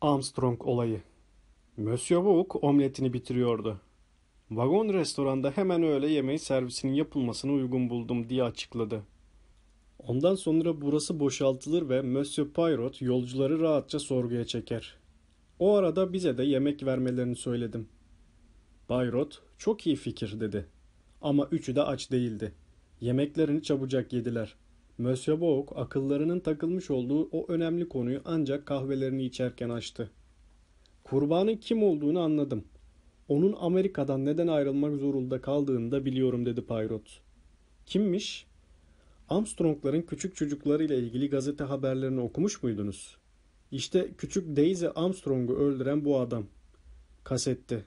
Armstrong olayı. Monsieur Book omletini bitiriyordu. Vagon restoranda hemen öğle yemeği servisinin yapılmasını uygun buldum diye açıkladı. Ondan sonra burası boşaltılır ve Monsieur Poirot yolcuları rahatça sorguya çeker. O arada bize de yemek vermelerini söyledim. Poirot çok iyi fikir dedi. Ama üçü de aç değildi. Yemeklerini çabucak yediler. Monsieur Bouk akıllarının takılmış olduğu o önemli konuyu ancak kahvelerini içerken açtı. Kurbanın kim olduğunu anladım. Onun Amerika'dan neden ayrılmak zorunda kaldığını da biliyorum dedi Poirot. Kimmiş? Armstrong'ların küçük çocuklarıyla ilgili gazete haberlerini okumuş muydunuz? İşte küçük Daisy Armstrong'u öldüren bu adam. Kasette.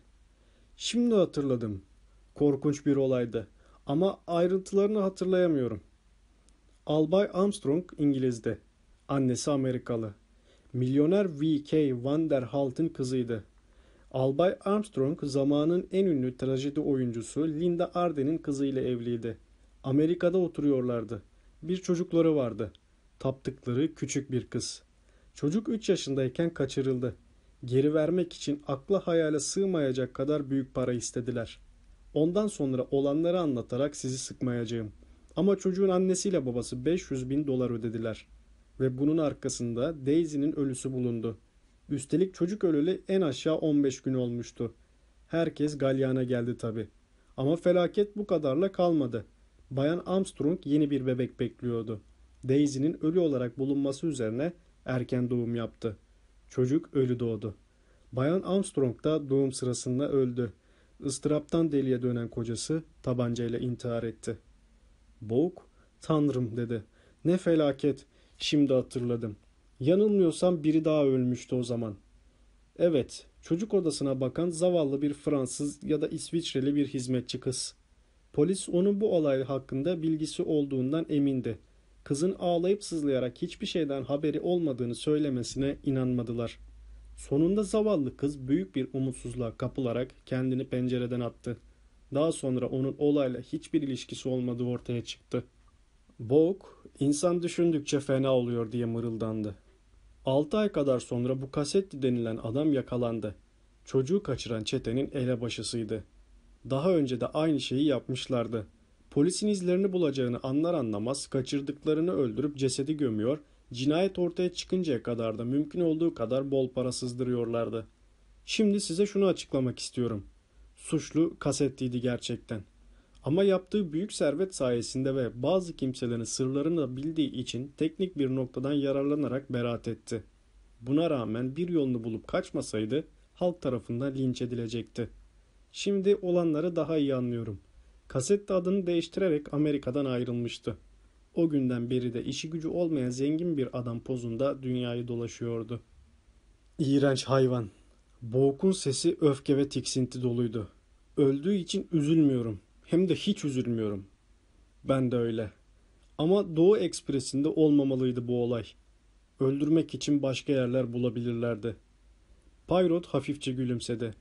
Şimdi hatırladım. Korkunç bir olaydı. Ama ayrıntılarını hatırlayamıyorum. Albay Armstrong İngiliz'de. Annesi Amerikalı. Milyoner V.K. Vanderhalt'ın kızıydı. Albay Armstrong zamanın en ünlü trajedi oyuncusu Linda Arden'in kızıyla evliydi. Amerika'da oturuyorlardı. Bir çocukları vardı. Taptıkları küçük bir kız. Çocuk 3 yaşındayken kaçırıldı. Geri vermek için akla hayale sığmayacak kadar büyük para istediler. Ondan sonra olanları anlatarak sizi sıkmayacağım. Ama çocuğun annesiyle babası 500 bin dolar ödediler. Ve bunun arkasında Daisy'nin ölüsü bulundu. Üstelik çocuk öleli en aşağı 15 gün olmuştu. Herkes galyana geldi tabi. Ama felaket bu kadarla kalmadı. Bayan Armstrong yeni bir bebek bekliyordu. Daisy'nin ölü olarak bulunması üzerine erken doğum yaptı. Çocuk ölü doğdu. Bayan Armstrong da doğum sırasında öldü. Istıraptan deliye dönen kocası tabancayla intihar etti. Boğuk, tanrım dedi. Ne felaket, şimdi hatırladım. Yanılmıyorsam biri daha ölmüştü o zaman. Evet, çocuk odasına bakan zavallı bir Fransız ya da İsviçreli bir hizmetçi kız. Polis onun bu olay hakkında bilgisi olduğundan emindi. Kızın ağlayıp sızlayarak hiçbir şeyden haberi olmadığını söylemesine inanmadılar. Sonunda zavallı kız büyük bir umutsuzluğa kapılarak kendini pencereden attı. Daha sonra onun olayla hiçbir ilişkisi olmadığı ortaya çıktı. Boğuk, insan düşündükçe fena oluyor diye mırıldandı. Altı ay kadar sonra bu kasetti denilen adam yakalandı. Çocuğu kaçıran çetenin elebaşısıydı. Daha önce de aynı şeyi yapmışlardı. Polisin izlerini bulacağını anlar anlamaz kaçırdıklarını öldürüp cesedi gömüyor, cinayet ortaya çıkıncaya kadar da mümkün olduğu kadar bol para sızdırıyorlardı. Şimdi size şunu açıklamak istiyorum. Suçlu kasettiydi gerçekten. Ama yaptığı büyük servet sayesinde ve bazı kimselerin sırlarını da bildiği için teknik bir noktadan yararlanarak beraat etti. Buna rağmen bir yolunu bulup kaçmasaydı halk tarafından linç edilecekti. Şimdi olanları daha iyi anlıyorum. Kasette adını değiştirerek Amerika'dan ayrılmıştı. O günden beri de işi gücü olmayan zengin bir adam pozunda dünyayı dolaşıyordu. İğrenç hayvan. Boğuk'un sesi öfke ve tiksinti doluydu. Öldüğü için üzülmüyorum. Hem de hiç üzülmüyorum. Ben de öyle. Ama Doğu Ekspresi'nde olmamalıydı bu olay. Öldürmek için başka yerler bulabilirlerdi. Payrot hafifçe gülümsedi.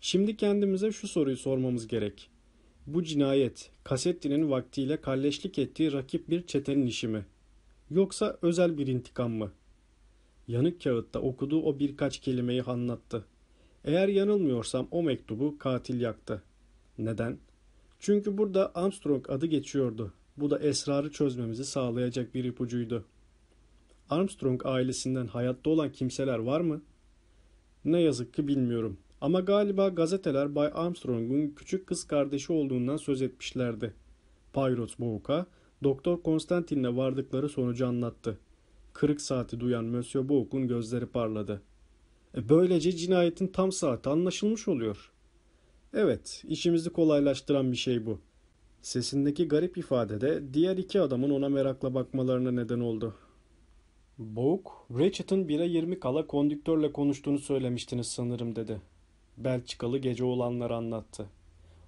Şimdi kendimize şu soruyu sormamız gerek. Bu cinayet Kasetti'nin vaktiyle kalleşlik ettiği rakip bir çetenin işi mi? Yoksa özel bir intikam mı? Yanık kağıtta okuduğu o birkaç kelimeyi anlattı. Eğer yanılmıyorsam o mektubu katil yaktı. Neden? Çünkü burada Armstrong adı geçiyordu. Bu da esrarı çözmemizi sağlayacak bir ipucuydu. Armstrong ailesinden hayatta olan kimseler var mı? Ne yazık ki bilmiyorum. Ama galiba gazeteler Bay Armstrong'un küçük kız kardeşi olduğundan söz etmişlerdi. Pyrot Boğuk'a Doktor Konstantin'le vardıkları sonucu anlattı. Kırık saati duyan Monsieur Boğuk'un gözleri parladı. E böylece cinayetin tam saati anlaşılmış oluyor. Evet, işimizi kolaylaştıran bir şey bu. Sesindeki garip ifade de diğer iki adamın ona merakla bakmalarına neden oldu. Boğuk, Ratchet'ın 1'e 20 kala kondüktörle konuştuğunu söylemiştiniz sanırım dedi. Belçikalı gece olanları anlattı.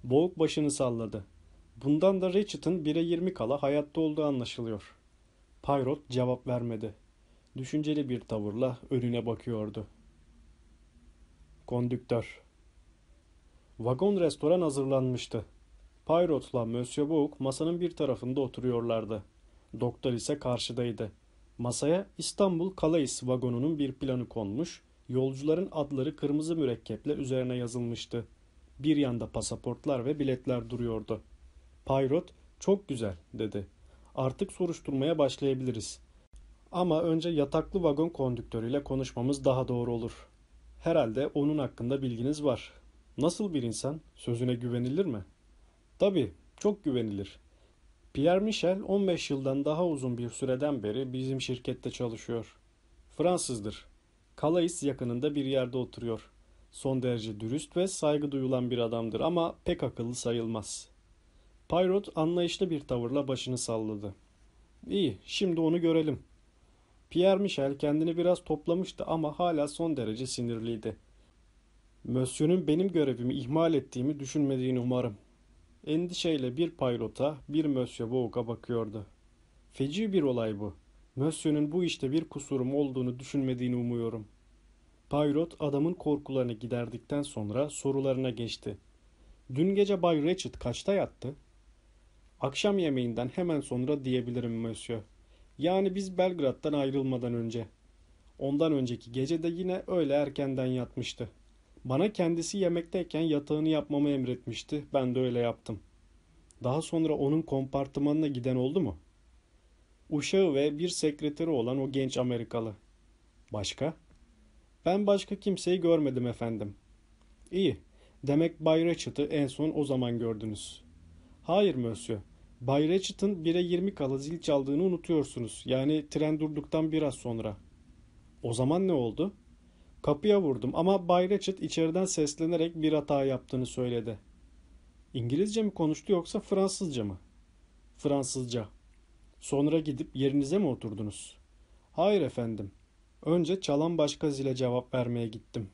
Boğuk başını salladı. Bundan da Ratchet'ın 1'e 20 kala hayatta olduğu anlaşılıyor. Pyrot cevap vermedi. Düşünceli bir tavırla önüne bakıyordu. Kondüktör Vagon restoran hazırlanmıştı. Pyrot'la Monsieur Book masanın bir tarafında oturuyorlardı. Doktor ise karşıdaydı. Masaya İstanbul Calais vagonunun bir planı konmuş, Yolcuların adları kırmızı mürekkeple üzerine yazılmıştı. Bir yanda pasaportlar ve biletler duruyordu. Payrot, çok güzel dedi. Artık soruşturmaya başlayabiliriz. Ama önce yataklı vagon kondüktörüyle konuşmamız daha doğru olur. Herhalde onun hakkında bilginiz var. Nasıl bir insan? Sözüne güvenilir mi? Tabii, çok güvenilir. Pierre Michel 15 yıldan daha uzun bir süreden beri bizim şirkette çalışıyor. Fransızdır. Calais yakınında bir yerde oturuyor. Son derece dürüst ve saygı duyulan bir adamdır ama pek akıllı sayılmaz. Poirot anlayışlı bir tavırla başını salladı. İyi, şimdi onu görelim. Pierre Michel kendini biraz toplamıştı ama hala son derece sinirliydi. Monsieur'ün benim görevimi ihmal ettiğimi düşünmediğini umarım. Endişeyle bir Poirot'a bir Monsieur Vaughan'a bakıyordu. Feci bir olay bu. Monsieur'ün bu işte bir kusurum olduğunu düşünmediğini umuyorum. Poirot adamın korkularını giderdikten sonra sorularına geçti. Dün gece Bay Ratchet kaçta yattı? Akşam yemeğinden hemen sonra diyebilirim Monsieur. Yani biz Belgrad'dan ayrılmadan önce. Ondan önceki gece de yine öyle erkenden yatmıştı. Bana kendisi yemekteyken yatağını yapmamı emretmişti. Ben de öyle yaptım. Daha sonra onun kompartımanına giden oldu mu? Uşağı ve bir sekreteri olan o genç Amerikalı. Başka? Ben başka kimseyi görmedim efendim. İyi. Demek Bay Ratchet'ı en son o zaman gördünüz. Hayır Monsieur. Bay Ratchet'ın 1'e 20 kala zil çaldığını unutuyorsunuz. Yani tren durduktan biraz sonra. O zaman ne oldu? Kapıya vurdum ama Bay Ratchet içeriden seslenerek bir hata yaptığını söyledi. İngilizce mi konuştu yoksa Fransızca mı? Fransızca. Sonra gidip yerinize mi oturdunuz? Hayır efendim. Önce çalan başka zile cevap vermeye gittim.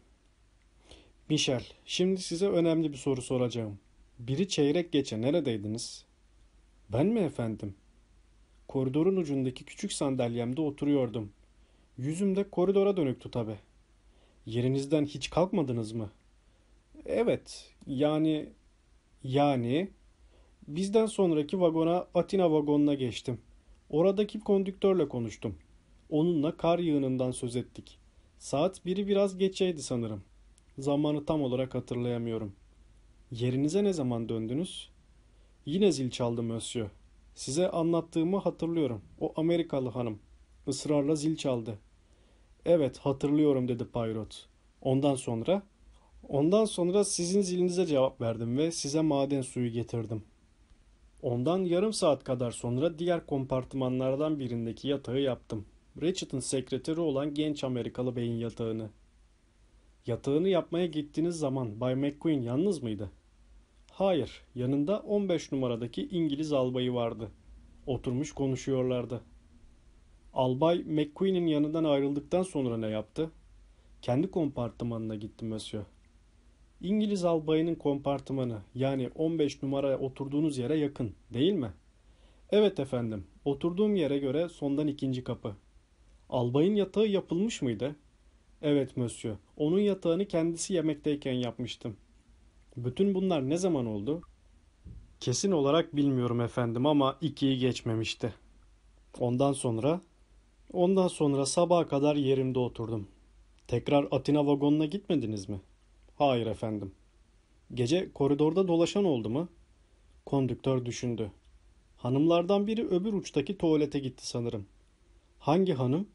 Michel, şimdi size önemli bir soru soracağım. Biri çeyrek geçe neredeydiniz? Ben mi efendim? Koridorun ucundaki küçük sandalyemde oturuyordum. Yüzüm de koridora dönüktü tabi. Yerinizden hiç kalkmadınız mı? Evet, yani... Yani... Bizden sonraki vagona Atina vagonuna geçtim. Oradaki kondüktörle konuştum. Onunla kar yığınından söz ettik. Saat biri biraz geçeydi sanırım. Zamanı tam olarak hatırlayamıyorum. Yerinize ne zaman döndünüz? Yine zil çaldı Monsieur. Size anlattığımı hatırlıyorum. O Amerikalı hanım. Israrla zil çaldı. Evet hatırlıyorum dedi Poirot. Ondan sonra? Ondan sonra sizin zilinize cevap verdim ve size maden suyu getirdim. Ondan yarım saat kadar sonra diğer kompartımanlardan birindeki yatağı yaptım. Ratchet'ın sekreteri olan genç Amerikalı beyin yatağını. Yatağını yapmaya gittiğiniz zaman Bay McQueen yalnız mıydı? Hayır, yanında 15 numaradaki İngiliz albayı vardı. Oturmuş konuşuyorlardı. Albay McQueen'in yanından ayrıldıktan sonra ne yaptı? Kendi kompartımanına gitti Monsieur. İngiliz albayının kompartımanı yani 15 numara oturduğunuz yere yakın değil mi? Evet efendim. Oturduğum yere göre sondan ikinci kapı. Albayın yatağı yapılmış mıydı? Evet Monsieur. Onun yatağını kendisi yemekteyken yapmıştım. Bütün bunlar ne zaman oldu? Kesin olarak bilmiyorum efendim ama ikiyi geçmemişti. Ondan sonra? Ondan sonra sabaha kadar yerimde oturdum. Tekrar Atina vagonuna gitmediniz mi? Hayır efendim. Gece koridorda dolaşan oldu mu? Kondüktör düşündü. Hanımlardan biri öbür uçtaki tuvalete gitti sanırım. Hangi hanım?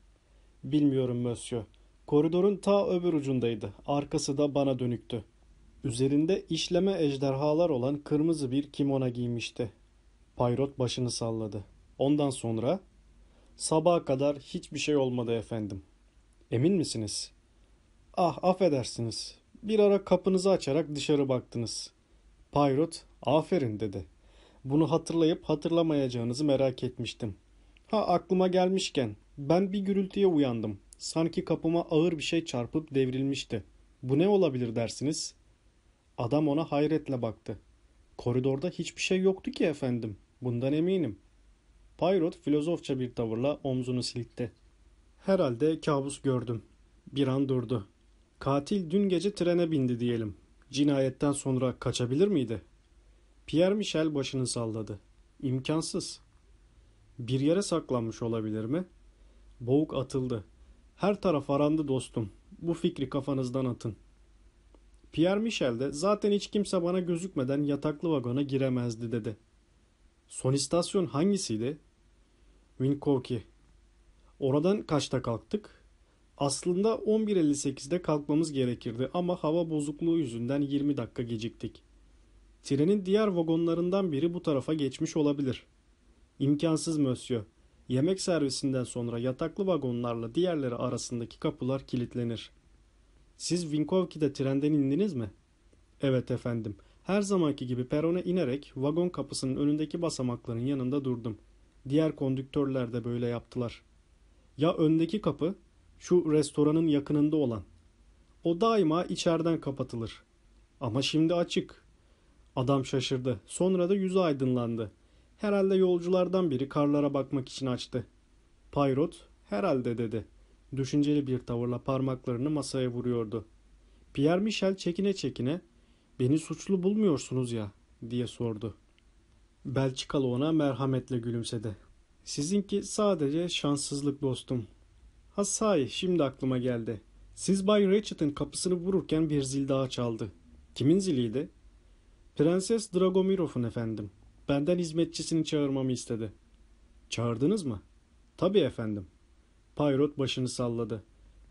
Bilmiyorum Monsieur. Koridorun ta öbür ucundaydı. Arkası da bana dönüktü. Üzerinde işleme ejderhalar olan kırmızı bir kimona giymişti. Payrot başını salladı. Ondan sonra sabaha kadar hiçbir şey olmadı efendim. Emin misiniz? Ah affedersiniz. Bir ara kapınızı açarak dışarı baktınız. Payrot aferin dedi. Bunu hatırlayıp hatırlamayacağınızı merak etmiştim. Ha aklıma gelmişken ben bir gürültüye uyandım. Sanki kapıma ağır bir şey çarpıp devrilmişti. Bu ne olabilir dersiniz? Adam ona hayretle baktı. Koridorda hiçbir şey yoktu ki efendim. Bundan eminim. Payrot filozofça bir tavırla omzunu silkti. Herhalde kabus gördüm. Bir an durdu. Katil dün gece trene bindi diyelim. Cinayetten sonra kaçabilir miydi? Pierre Michel başını salladı. İmkansız. Bir yere saklanmış olabilir mi? Boğuk atıldı. Her taraf arandı dostum. bu fikri kafanızdan atın. Pierre Michel de zaten hiç kimse bana gözükmeden yataklı vagona giremezdi dedi. Son istasyon hangisiydi? Winkoki. Oradan kaçta kalktık? Aslında 11.58'de kalkmamız gerekirdi ama hava bozukluğu yüzünden 20 dakika geciktik. Trenin diğer vagonlarından biri bu tarafa geçmiş olabilir. İmkansız Monsieur. Yemek servisinden sonra yataklı vagonlarla diğerleri arasındaki kapılar kilitlenir. Siz Vinkovki'de trenden indiniz mi? Evet efendim. Her zamanki gibi perona inerek vagon kapısının önündeki basamakların yanında durdum. Diğer kondüktörler de böyle yaptılar. Ya öndeki kapı? Şu restoranın yakınında olan. O daima içeriden kapatılır. Ama şimdi açık. Adam şaşırdı. Sonra da yüzü aydınlandı. Herhalde yolculardan biri karlara bakmak için açtı. Payrot, herhalde dedi. Düşünceli bir tavırla parmaklarını masaya vuruyordu. Pierre Michel çekine çekine, beni suçlu bulmuyorsunuz ya, diye sordu. Belçikalı ona merhametle gülümsedi. Sizinki sadece şanssızlık dostum. Ha sahi şimdi aklıma geldi. Siz Bay Ratchet'ın kapısını vururken bir zil daha çaldı. Kimin ziliydi? Prenses Dragomirov'un efendim. Benden hizmetçisini çağırmamı istedi. Çağırdınız mı? Tabii efendim. Payrot başını salladı.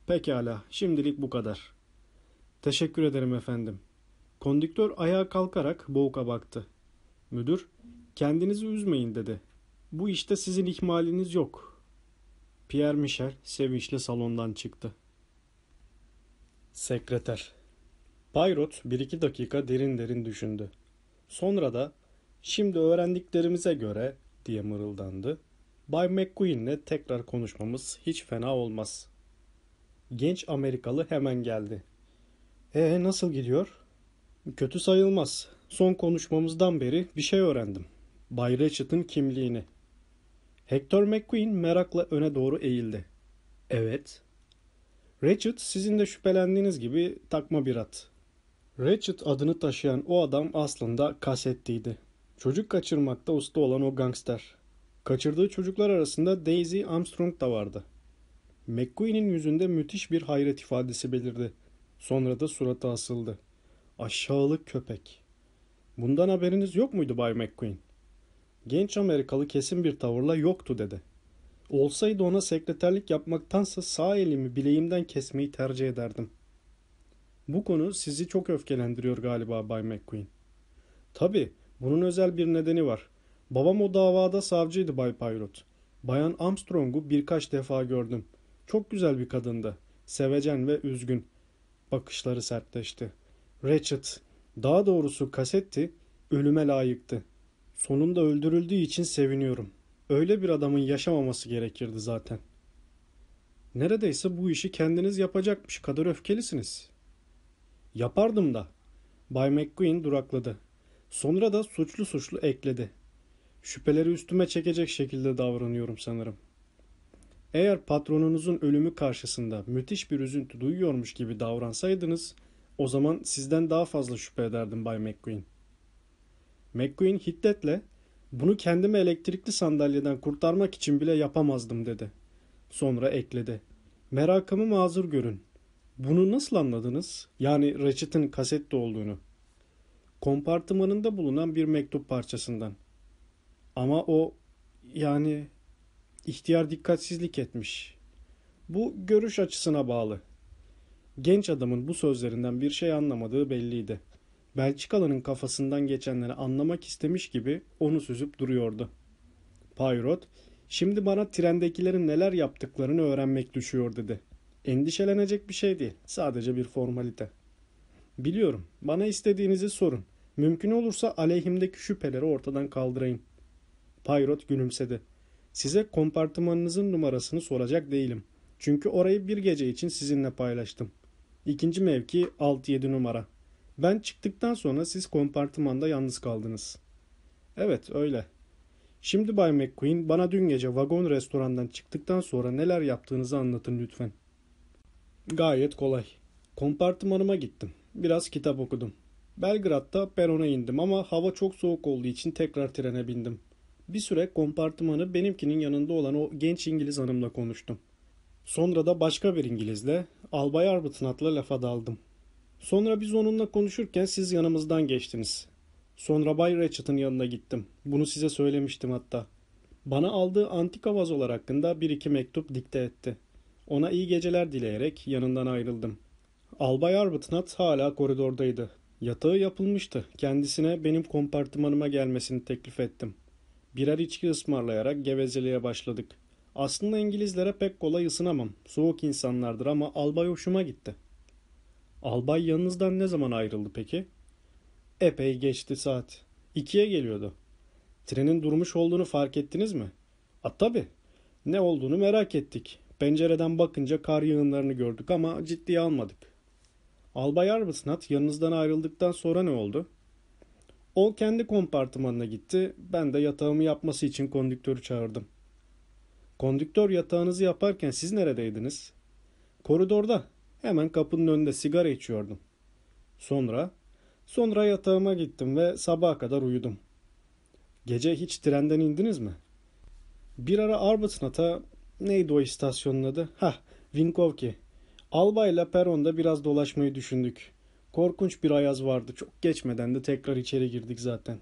Pekala, şimdilik bu kadar. Teşekkür ederim efendim. Kondüktör ayağa kalkarak Boğuk'a baktı. Müdür, kendinizi üzmeyin dedi. Bu işte sizin ihmaliniz yok. Pierre Michel sevinçle salondan çıktı. Sekreter Payrot bir iki dakika derin derin düşündü. Sonra da şimdi öğrendiklerimize göre diye mırıldandı. Bay McQueen'le tekrar konuşmamız hiç fena olmaz. Genç Amerikalı hemen geldi. E nasıl gidiyor? Kötü sayılmaz. Son konuşmamızdan beri bir şey öğrendim. Bay Ratchet'ın kimliğini. Hector McQueen merakla öne doğru eğildi. Evet. Ratchet sizin de şüphelendiğiniz gibi takma bir at. Ratchet adını taşıyan o adam aslında kasettiydi. Çocuk kaçırmakta usta olan o gangster. Kaçırdığı çocuklar arasında Daisy Armstrong da vardı. McQueen'in yüzünde müthiş bir hayret ifadesi belirdi. Sonra da suratı asıldı. Aşağılık köpek. Bundan haberiniz yok muydu Bay McQueen? Genç Amerikalı kesin bir tavırla yoktu dedi. Olsaydı ona sekreterlik yapmaktansa sağ elimi bileğimden kesmeyi tercih ederdim. Bu konu sizi çok öfkelendiriyor galiba Bay McQueen. Tabii, bunun özel bir nedeni var. Babam o davada savcıydı Bay Payrot. Bayan Armstrong'u birkaç defa gördüm. Çok güzel bir kadındı. Sevecen ve üzgün. Bakışları sertleşti. Ratchet, daha doğrusu kasetti, ölüme layıktı. Sonunda öldürüldüğü için seviniyorum. Öyle bir adamın yaşamaması gerekirdi zaten. Neredeyse bu işi kendiniz yapacakmış kadar öfkelisiniz. Yapardım da. Bay McQueen durakladı. Sonra da suçlu suçlu ekledi. Şüpheleri üstüme çekecek şekilde davranıyorum sanırım. Eğer patronunuzun ölümü karşısında müthiş bir üzüntü duyuyormuş gibi davransaydınız, o zaman sizden daha fazla şüphe ederdim Bay McQueen. McQueen hiddetle, bunu kendimi elektrikli sandalyeden kurtarmak için bile yapamazdım dedi. Sonra ekledi. Merakımı mazur görün. Bunu nasıl anladınız? Yani Ratchet'ın kasette olduğunu. Kompartımanında bulunan bir mektup parçasından. Ama o yani ihtiyar dikkatsizlik etmiş. Bu görüş açısına bağlı. Genç adamın bu sözlerinden bir şey anlamadığı belliydi. Belçikalı'nın kafasından geçenleri anlamak istemiş gibi onu süzüp duruyordu. Payrot, şimdi bana trendekilerin neler yaptıklarını öğrenmek düşüyor dedi. Endişelenecek bir şey değil, sadece bir formalite. Biliyorum, bana istediğinizi sorun. Mümkün olursa aleyhimdeki şüpheleri ortadan kaldırayım. Payrot gülümsedi. Size kompartımanınızın numarasını soracak değilim. Çünkü orayı bir gece için sizinle paylaştım. İkinci mevki 6-7 numara. Ben çıktıktan sonra siz kompartımanda yalnız kaldınız. Evet öyle. Şimdi Bay McQueen bana dün gece vagon restorandan çıktıktan sonra neler yaptığınızı anlatın lütfen. Gayet kolay. Kompartımanıma gittim. Biraz kitap okudum. Belgrad'da perona indim ama hava çok soğuk olduğu için tekrar trene bindim. Bir süre kompartımanı benimkinin yanında olan o genç İngiliz hanımla konuştum. Sonra da başka bir İngilizle Albay Arbuthnot'la lafa daldım. Sonra biz onunla konuşurken siz yanımızdan geçtiniz. Sonra Bay Ratchet'ın yanına gittim. Bunu size söylemiştim hatta. Bana aldığı antika vazolar hakkında bir iki mektup dikte etti. Ona iyi geceler dileyerek yanından ayrıldım. Albay Arbuthnot hala koridordaydı. Yatağı yapılmıştı. Kendisine benim kompartımanıma gelmesini teklif ettim. Birer içki ısmarlayarak gevezeliğe başladık. Aslında İngilizlere pek kolay ısınamam. Soğuk insanlardır ama albay hoşuma gitti. Albay yanınızdan ne zaman ayrıldı peki? Epey geçti saat. İkiye geliyordu. Trenin durmuş olduğunu fark ettiniz mi? A tabi. Ne olduğunu merak ettik. Pencereden bakınca kar yığınlarını gördük ama ciddiye almadık. Albay Arbuthnot yanınızdan ayrıldıktan sonra ne oldu? O kendi kompartımanına gitti. Ben de yatağımı yapması için kondüktörü çağırdım. Kondüktör yatağınızı yaparken siz neredeydiniz? Koridorda. Hemen kapının önünde sigara içiyordum. Sonra? Sonra yatağıma gittim ve sabaha kadar uyudum. Gece hiç trenden indiniz mi? Bir ara Arbuthnot'a neydi o istasyonun adı? Hah, Vinkovki. Albayla peronda biraz dolaşmayı düşündük. Korkunç bir ayaz vardı. Çok geçmeden de tekrar içeri girdik zaten.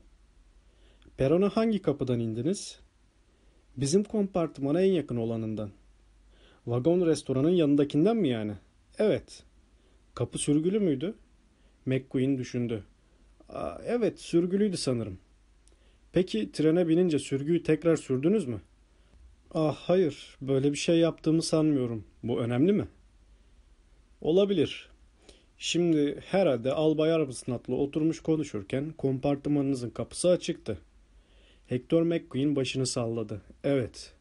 Perona hangi kapıdan indiniz? Bizim kompartımana en yakın olanından. Vagon restoranın yanındakinden mi yani? Evet. Kapı sürgülü müydü? McQueen düşündü. Aa, evet sürgülüydü sanırım. Peki trene binince sürgüyü tekrar sürdünüz mü? Ah hayır böyle bir şey yaptığımı sanmıyorum. Bu önemli mi? Olabilir. Şimdi herhalde Albay Arbuthnot'la oturmuş konuşurken kompartımanınızın kapısı açıktı. Hector McQueen başını salladı. Evet.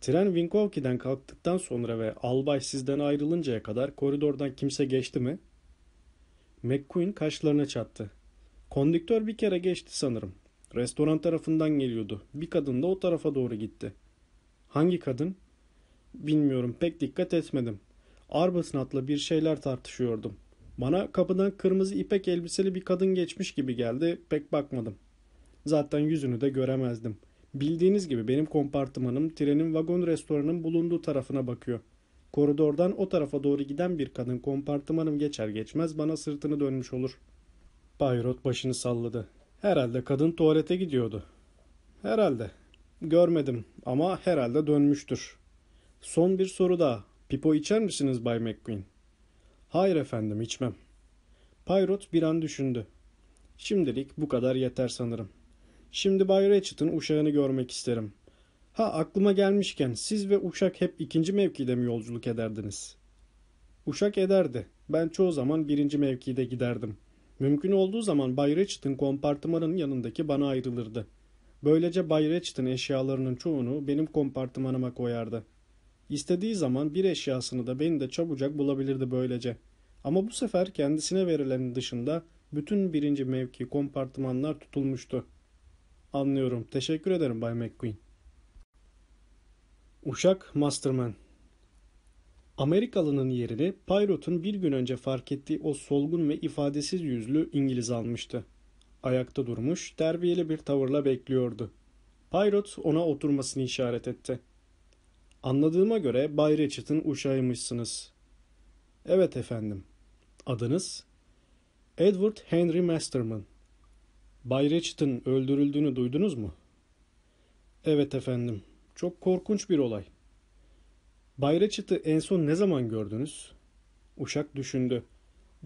Tren Winkovki'den kalktıktan sonra ve albay sizden ayrılıncaya kadar koridordan kimse geçti mi? McQueen kaşlarına çattı. Kondüktör bir kere geçti sanırım. Restoran tarafından geliyordu. Bir kadın da o tarafa doğru gitti. Hangi kadın? Bilmiyorum pek dikkat etmedim. Arbuthnot'la bir şeyler tartışıyordum. Bana kapıdan kırmızı ipek elbiseli bir kadın geçmiş gibi geldi. Pek bakmadım. Zaten yüzünü de göremezdim. Bildiğiniz gibi benim kompartımanım trenin vagon restoranın bulunduğu tarafına bakıyor. Koridordan o tarafa doğru giden bir kadın kompartımanım geçer geçmez bana sırtını dönmüş olur. Bayrot başını salladı. Herhalde kadın tuvalete gidiyordu. Herhalde. Görmedim ama herhalde dönmüştür. Son bir soru daha. Pipo içer misiniz Bay McQueen? Hayır efendim içmem. Payrot bir an düşündü. Şimdilik bu kadar yeter sanırım. Şimdi Bay Ratchet'ın uşağını görmek isterim. Ha aklıma gelmişken siz ve uşak hep ikinci mevkide mi yolculuk ederdiniz? Uşak ederdi. Ben çoğu zaman birinci mevkide giderdim. Mümkün olduğu zaman Bay Ratchet'ın kompartımanın yanındaki bana ayrılırdı. Böylece Bay Ratchet'ın eşyalarının çoğunu benim kompartımanıma koyardı. İstediği zaman bir eşyasını da beni de çabucak bulabilirdi böylece. Ama bu sefer kendisine verilenin dışında bütün birinci mevki kompartımanlar tutulmuştu. Anlıyorum. Teşekkür ederim Bay McQueen. Uşak Masterman Amerikalının yerini Pyrot'un bir gün önce fark ettiği o solgun ve ifadesiz yüzlü İngiliz almıştı. Ayakta durmuş, terbiyeli bir tavırla bekliyordu. Pyrot ona oturmasını işaret etti. Anladığıma göre Bay Ratchet'ın uşağıymışsınız. Evet efendim. Adınız? Edward Henry Masterman. Bay Ratchet'ın öldürüldüğünü duydunuz mu? Evet efendim. Çok korkunç bir olay. Bay Ratchet'ı en son ne zaman gördünüz? Uşak düşündü.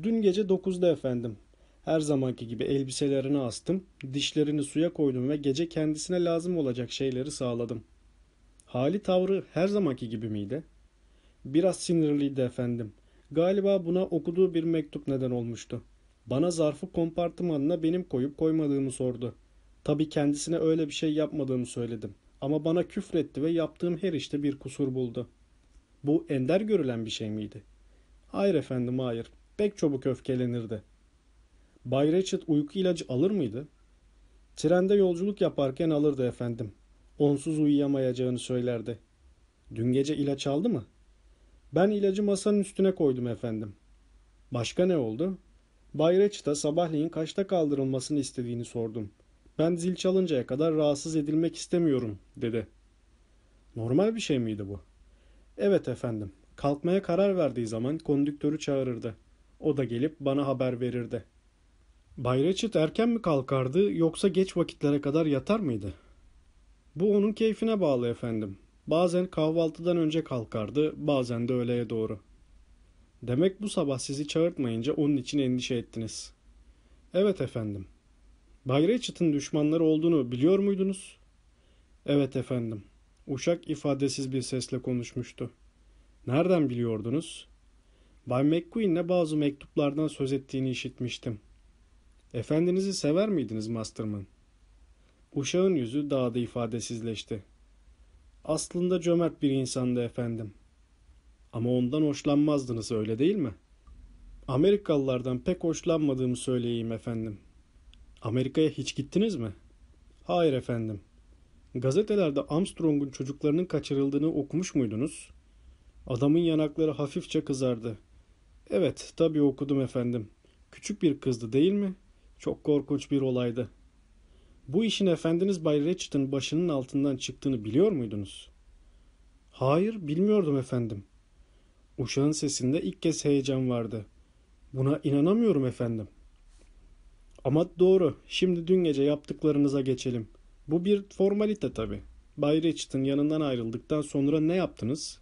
Dün gece dokuzda efendim. Her zamanki gibi elbiselerini astım, dişlerini suya koydum ve gece kendisine lazım olacak şeyleri sağladım. Hali tavrı her zamanki gibi miydi? Biraz sinirliydi efendim. Galiba buna okuduğu bir mektup neden olmuştu. Bana zarfı kompartımanına benim koyup koymadığımı sordu. Tabii kendisine öyle bir şey yapmadığımı söyledim. Ama bana küfretti ve yaptığım her işte bir kusur buldu. Bu ender görülen bir şey miydi? Hayır efendim hayır. Pek çabuk öfkelenirdi. Bay Ratchet uyku ilacı alır mıydı? Trende yolculuk yaparken alırdı efendim. Onsuz uyuyamayacağını söylerdi. Dün gece ilaç aldı mı? Ben ilacı masanın üstüne koydum efendim. Başka ne oldu? Bay Ratchet'a sabahleyin kaçta kaldırılmasını istediğini sordum. Ben zil çalıncaya kadar rahatsız edilmek istemiyorum dedi. Normal bir şey miydi bu? Evet efendim. Kalkmaya karar verdiği zaman kondüktörü çağırırdı. O da gelip bana haber verirdi. Bay Ratchet erken mi kalkardı yoksa geç vakitlere kadar yatar mıydı? Bu onun keyfine bağlı efendim. Bazen kahvaltıdan önce kalkardı, bazen de öğleye doğru. Demek bu sabah sizi çağırtmayınca onun için endişe ettiniz. Evet efendim. Bay Ratchet'ın düşmanları olduğunu biliyor muydunuz? Evet efendim. Uşak ifadesiz bir sesle konuşmuştu. Nereden biliyordunuz? Bay McQueen'le bazı mektuplardan söz ettiğini işitmiştim. Efendinizi sever miydiniz Masterman? Uşağın yüzü daha da ifadesizleşti. Aslında cömert bir insandı efendim. Ama ondan hoşlanmazdınız öyle değil mi? Amerikalılardan pek hoşlanmadığımı söyleyeyim efendim. Amerika'ya hiç gittiniz mi? Hayır efendim. Gazetelerde Armstrong'un çocuklarının kaçırıldığını okumuş muydunuz? Adamın yanakları hafifçe kızardı. Evet, tabii okudum efendim. Küçük bir kızdı değil mi? Çok korkunç bir olaydı. Bu işin efendiniz Bay Ratchet'ın başının altından çıktığını biliyor muydunuz? Hayır, bilmiyordum efendim. Uşağın sesinde ilk kez heyecan vardı. Buna inanamıyorum efendim. Ama doğru. Şimdi dün gece yaptıklarınıza geçelim. Bu bir formalite tabi. Bay Ratchet'ın yanından ayrıldıktan sonra ne yaptınız?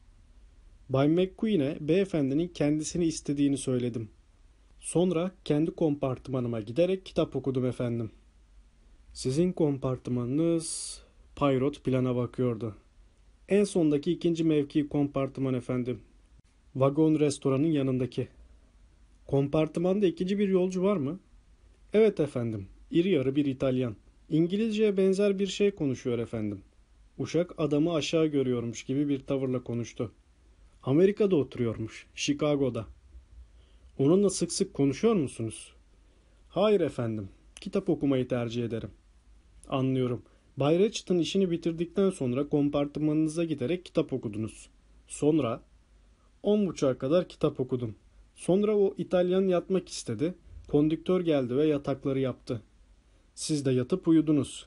Bay McQueen'e beyefendinin kendisini istediğini söyledim. Sonra kendi kompartımanıma giderek kitap okudum efendim. Sizin kompartımanınız Payrot plana bakıyordu. En sondaki ikinci mevki kompartıman efendim. Vagon restoranın yanındaki. Kompartımanda ikinci bir yolcu var mı? Evet efendim. İri yarı bir İtalyan. İngilizceye benzer bir şey konuşuyor efendim. Uşak adamı aşağı görüyormuş gibi bir tavırla konuştu. Amerika'da oturuyormuş. Chicago'da. Onunla sık sık konuşuyor musunuz? Hayır efendim. Kitap okumayı tercih ederim. Anlıyorum. Bay Ratchet'ın işini bitirdikten sonra kompartımanınıza giderek kitap okudunuz. Sonra on buçuğa kadar kitap okudum. Sonra o İtalyan yatmak istedi. Kondüktör geldi ve yatakları yaptı. Siz de yatıp uyudunuz.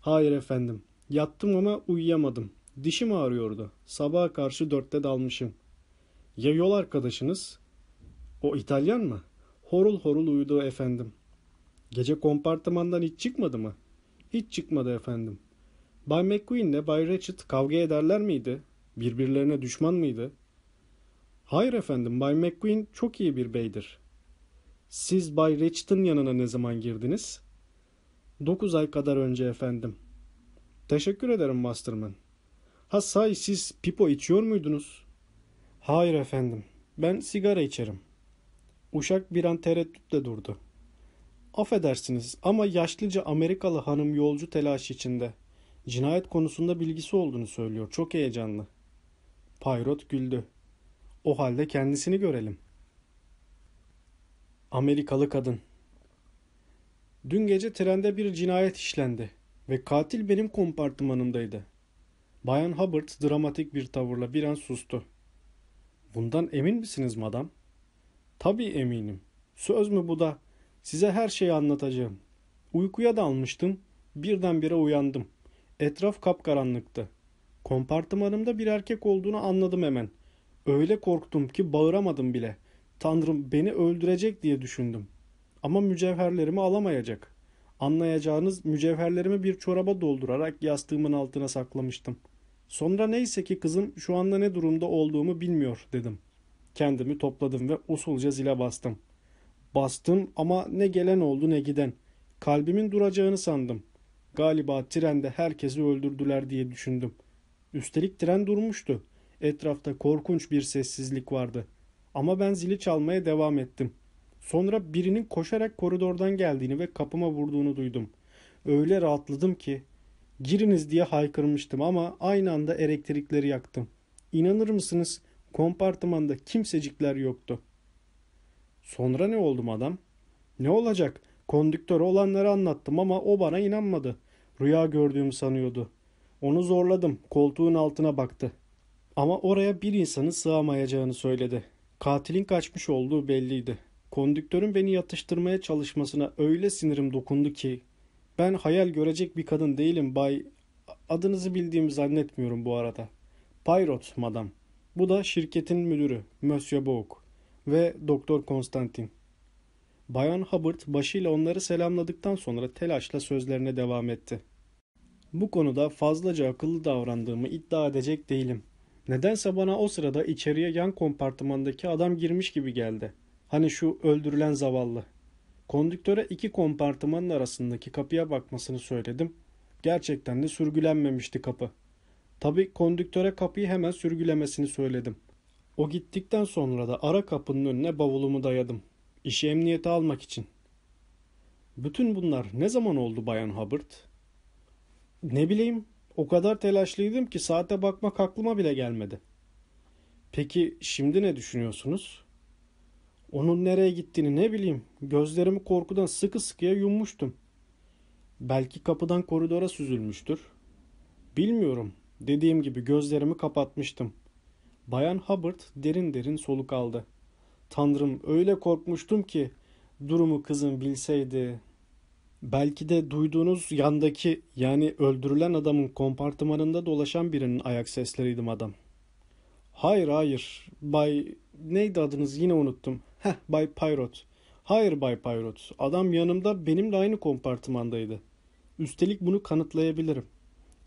Hayır efendim. Yattım ama uyuyamadım. Dişim ağrıyordu. Sabaha karşı dörtte dalmışım. Ya yol arkadaşınız? O İtalyan mı? Horul horul uyudu efendim. Gece kompartımandan hiç çıkmadı mı? Hiç çıkmadı efendim. Bay McQueen ile Bay Ratchet kavga ederler miydi? Birbirlerine düşman mıydı? Hayır efendim, Bay McQueen çok iyi bir beydir. Siz Bay Ratchet'ın yanına ne zaman girdiniz? Dokuz ay kadar önce efendim. Teşekkür ederim Masterman. Ha say siz pipo içiyor muydunuz? Hayır efendim. Ben sigara içerim. Uşak bir an tereddütle durdu. Affedersiniz ama yaşlıca Amerikalı hanım yolcu telaş içinde. Cinayet konusunda bilgisi olduğunu söylüyor. Çok heyecanlı. Payrot güldü. O halde kendisini görelim. Amerikalı kadın. Dün gece trende bir cinayet işlendi ve katil benim kompartımanımdaydı. Bayan Hubbard dramatik bir tavırla bir an sustu. Bundan emin misiniz madam? Tabii eminim. Söz mü bu da? Size her şeyi anlatacağım. Uykuya dalmıştım. Birdenbire uyandım. Etraf kapkaranlıktı. Kompartımanımda bir erkek olduğunu anladım hemen. Öyle korktum ki bağıramadım bile. Tanrım beni öldürecek diye düşündüm. Ama mücevherlerimi alamayacak. Anlayacağınız mücevherlerimi bir çoraba doldurarak yastığımın altına saklamıştım. Sonra neyse ki kızım şu anda ne durumda olduğumu bilmiyor dedim. Kendimi topladım ve usulca zile bastım. Bastım ama ne gelen oldu ne giden. Kalbimin duracağını sandım. Galiba trende herkesi öldürdüler diye düşündüm. Üstelik tren durmuştu. Etrafta korkunç bir sessizlik vardı. Ama ben zili çalmaya devam ettim. Sonra birinin koşarak koridordan geldiğini ve kapıma vurduğunu duydum. Öyle rahatladım ki giriniz diye haykırmıştım ama aynı anda elektrikleri yaktım. İnanır mısınız kompartımanda kimsecikler yoktu. Sonra ne oldu adam? Ne olacak? Kondüktör olanları anlattım ama o bana inanmadı. Rüya gördüğümü sanıyordu. Onu zorladım. Koltuğun altına baktı. Ama oraya bir insanın sığamayacağını söyledi. Katilin kaçmış olduğu belliydi. Kondüktörün beni yatıştırmaya çalışmasına öyle sinirim dokundu ki ben hayal görecek bir kadın değilim bay adınızı bildiğimi zannetmiyorum bu arada. Payrot madam. Bu da şirketin müdürü Monsieur Bouk ve Doktor Konstantin. Bayan Hubbard başıyla onları selamladıktan sonra telaşla sözlerine devam etti. Bu konuda fazlaca akıllı davrandığımı iddia edecek değilim. Nedense bana o sırada içeriye yan kompartımandaki adam girmiş gibi geldi. Hani şu öldürülen zavallı. Kondüktöre iki kompartımanın arasındaki kapıya bakmasını söyledim. Gerçekten de sürgülenmemişti kapı. Tabi kondüktöre kapıyı hemen sürgülemesini söyledim. O gittikten sonra da ara kapının önüne bavulumu dayadım. İşi emniyete almak için. Bütün bunlar ne zaman oldu Bayan Hubbard? Ne bileyim, o kadar telaşlıydım ki saate bakmak aklıma bile gelmedi. Peki şimdi ne düşünüyorsunuz? Onun nereye gittiğini ne bileyim. Gözlerimi korkudan sıkı sıkıya yummuştum. Belki kapıdan koridora süzülmüştür. Bilmiyorum. Dediğim gibi gözlerimi kapatmıştım. Bayan Hubbard derin derin soluk aldı. Tanrım öyle korkmuştum ki durumu kızım bilseydi. Belki de duyduğunuz yandaki yani öldürülen adamın kompartımanında dolaşan birinin ayak sesleriydi adam. Hayır hayır Bay neydi adınız yine unuttum. Heh Bay Pyrot. Hayır Bay Pyrot. Adam yanımda benimle aynı kompartımandaydı. Üstelik bunu kanıtlayabilirim.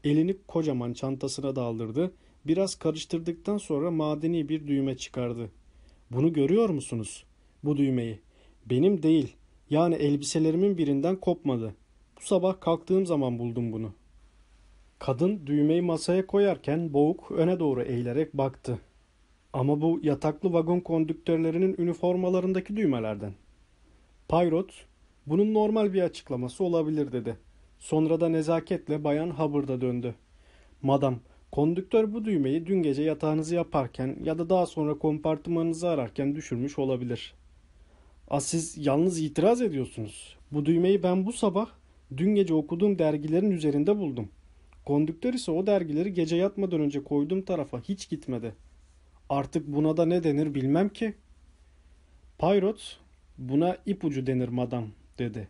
Elini kocaman çantasına daldırdı. Biraz karıştırdıktan sonra madeni bir düğme çıkardı. Bunu görüyor musunuz? Bu düğmeyi. Benim değil. Yani elbiselerimin birinden kopmadı. Bu sabah kalktığım zaman buldum bunu. Kadın düğmeyi masaya koyarken boğuk öne doğru eğilerek baktı. Ama bu yataklı vagon kondüktörlerinin üniformalarındaki düğmelerden. Payrot, bunun normal bir açıklaması olabilir dedi. Sonra da nezaketle Bayan Hubbard'a döndü. Madam, kondüktör bu düğmeyi dün gece yatağınızı yaparken ya da daha sonra kompartımanınızı ararken düşürmüş olabilir. A siz yalnız itiraz ediyorsunuz. Bu düğmeyi ben bu sabah dün gece okuduğum dergilerin üzerinde buldum. Kondüktör ise o dergileri gece yatmadan önce koyduğum tarafa hiç gitmedi. Artık buna da ne denir bilmem ki. Payrot, buna ipucu denir madam, dedi.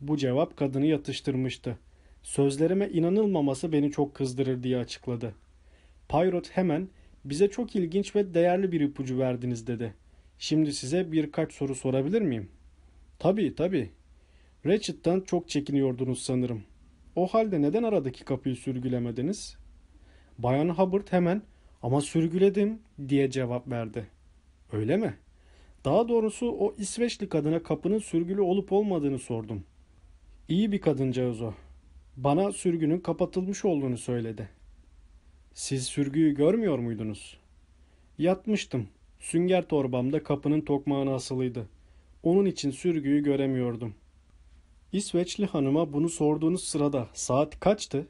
Bu cevap kadını yatıştırmıştı. Sözlerime inanılmaması beni çok kızdırır diye açıkladı. Payrot hemen bize çok ilginç ve değerli bir ipucu verdiniz dedi. Şimdi size birkaç soru sorabilir miyim? Tabii tabii. Ratchet'tan çok çekiniyordunuz sanırım. O halde neden aradaki kapıyı sürgülemediniz? Bayan Hubbard hemen ama sürgüledim diye cevap verdi. Öyle mi? Daha doğrusu o İsveçli kadına kapının sürgülü olup olmadığını sordum. İyi bir kadıncağız o. Bana sürgünün kapatılmış olduğunu söyledi. Siz sürgüyü görmüyor muydunuz? Yatmıştım. Sünger torbamda kapının tokmağına asılıydı. Onun için sürgüyü göremiyordum. İsveçli hanıma bunu sorduğunuz sırada saat kaçtı?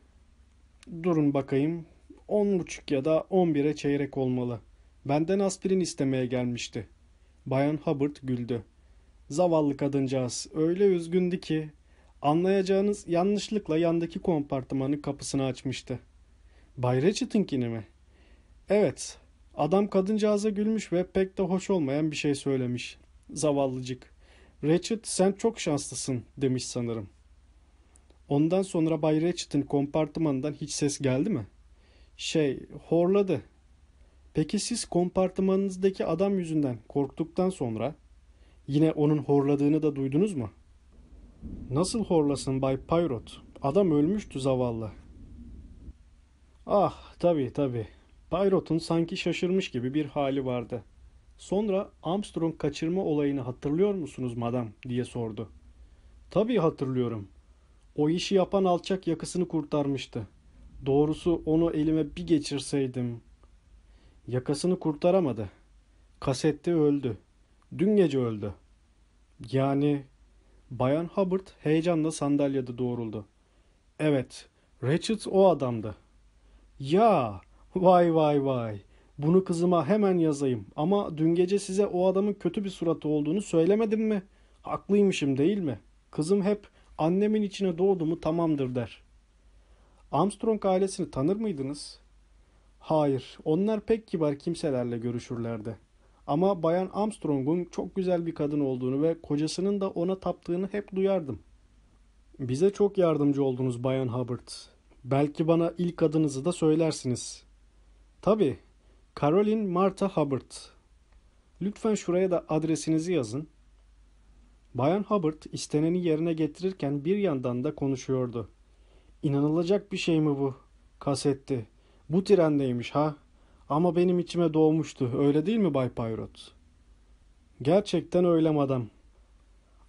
Durun bakayım. On buçuk ya da on bire çeyrek olmalı. Benden aspirin istemeye gelmişti. Bayan Hubbard güldü. Zavallı kadıncağız öyle üzgündü ki anlayacağınız yanlışlıkla yandaki kompartımanın kapısını açmıştı. Bay Ratchet'ınkini mi? Evet. Adam kadıncağıza gülmüş ve pek de hoş olmayan bir şey söylemiş. Zavallıcık. Ratchet sen çok şanslısın demiş sanırım. Ondan sonra Bay Ratchet'ın kompartımanından hiç ses geldi mi? Şey, horladı. Peki siz kompartımanınızdaki adam yüzünden korktuktan sonra yine onun horladığını da duydunuz mu? Nasıl horlasın Bay Pyrot? Adam ölmüştü zavallı. Ah tabii tabii. Pyrot'un sanki şaşırmış gibi bir hali vardı. Sonra Armstrong kaçırma olayını hatırlıyor musunuz madam diye sordu. Tabii hatırlıyorum. O işi yapan alçak yakasını kurtarmıştı. Doğrusu onu elime bir geçirseydim. Yakasını kurtaramadı. Kasette öldü. Dün gece öldü. Yani Bayan Hubbard heyecanla sandalyede doğruldu. Evet, Ratchet o adamdı. Ya, vay vay vay. Bunu kızıma hemen yazayım. Ama dün gece size o adamın kötü bir suratı olduğunu söylemedim mi? Haklıymışım değil mi? Kızım hep annemin içine doğdu tamamdır der. Armstrong ailesini tanır mıydınız? Hayır, onlar pek kibar kimselerle görüşürlerdi. Ama Bayan Armstrong'un çok güzel bir kadın olduğunu ve kocasının da ona taptığını hep duyardım. Bize çok yardımcı oldunuz Bayan Hubbard. Belki bana ilk adınızı da söylersiniz. Tabii, Caroline Martha Hubbard. Lütfen şuraya da adresinizi yazın. Bayan Hubbard isteneni yerine getirirken bir yandan da konuşuyordu. İnanılacak bir şey mi bu? Kasetti. Bu trendeymiş ha? Ama benim içime doğmuştu. Öyle değil mi Bay Poirot? Gerçekten öyle madam.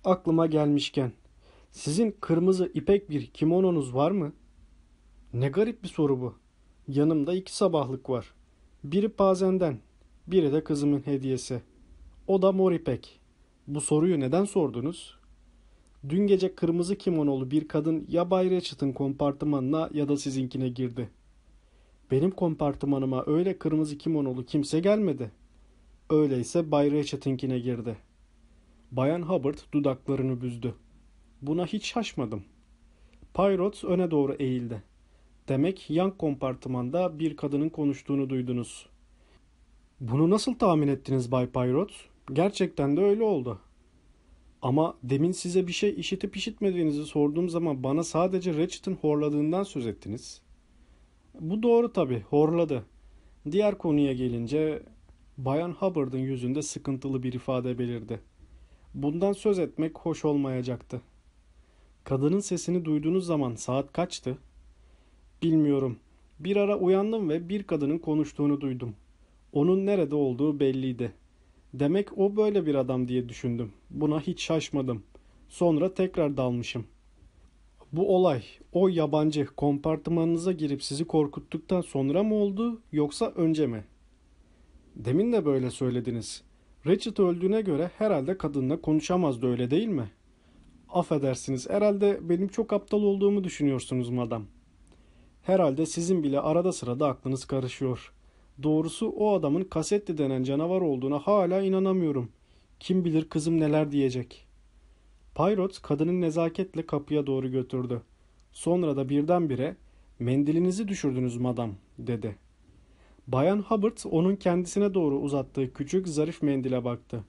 Aklıma gelmişken. Sizin kırmızı ipek bir kimononuz var mı? Ne garip bir soru bu. Yanımda iki sabahlık var. Biri pazenden, biri de kızımın hediyesi. O da mor ipek. Bu soruyu neden sordunuz? Dün gece kırmızı kimonolu bir kadın ya Bay Ratchet'ın kompartımanına ya da sizinkine girdi. Benim kompartımanıma öyle kırmızı kimonolu kimse gelmedi. Öyleyse Bay Ratchet'inkine girdi. Bayan Hubbard dudaklarını büzdü. Buna hiç şaşmadım. Poirot öne doğru eğildi. Demek yan kompartımanda bir kadının konuştuğunu duydunuz. Bunu nasıl tahmin ettiniz Bay Poirot? Gerçekten de öyle oldu. Ama demin size bir şey işitip işitmediğinizi sorduğum zaman bana sadece Ratchet'ın horladığından söz ettiniz. Bu doğru tabi, horladı. Diğer konuya gelince Bayan Hubbard'ın yüzünde sıkıntılı bir ifade belirdi. Bundan söz etmek hoş olmayacaktı. Kadının sesini duyduğunuz zaman saat kaçtı? Bilmiyorum. Bir ara uyandım ve bir kadının konuştuğunu duydum. Onun nerede olduğu belliydi. Demek o böyle bir adam diye düşündüm. Buna hiç şaşmadım. Sonra tekrar dalmışım. Bu olay o yabancı kompartımanınıza girip sizi korkuttuktan sonra mı oldu yoksa önce mi? Demin de böyle söylediniz. Richard öldüğüne göre herhalde kadınla konuşamazdı öyle değil mi? Affedersiniz herhalde benim çok aptal olduğumu düşünüyorsunuz madam. Herhalde sizin bile arada sırada aklınız karışıyor. Doğrusu o adamın kasetti denen canavar olduğuna hala inanamıyorum. Kim bilir kızım neler diyecek. Payrot kadının nezaketle kapıya doğru götürdü. Sonra da birdenbire mendilinizi düşürdünüz madam dedi. Bayan Hubbard onun kendisine doğru uzattığı küçük zarif mendile baktı.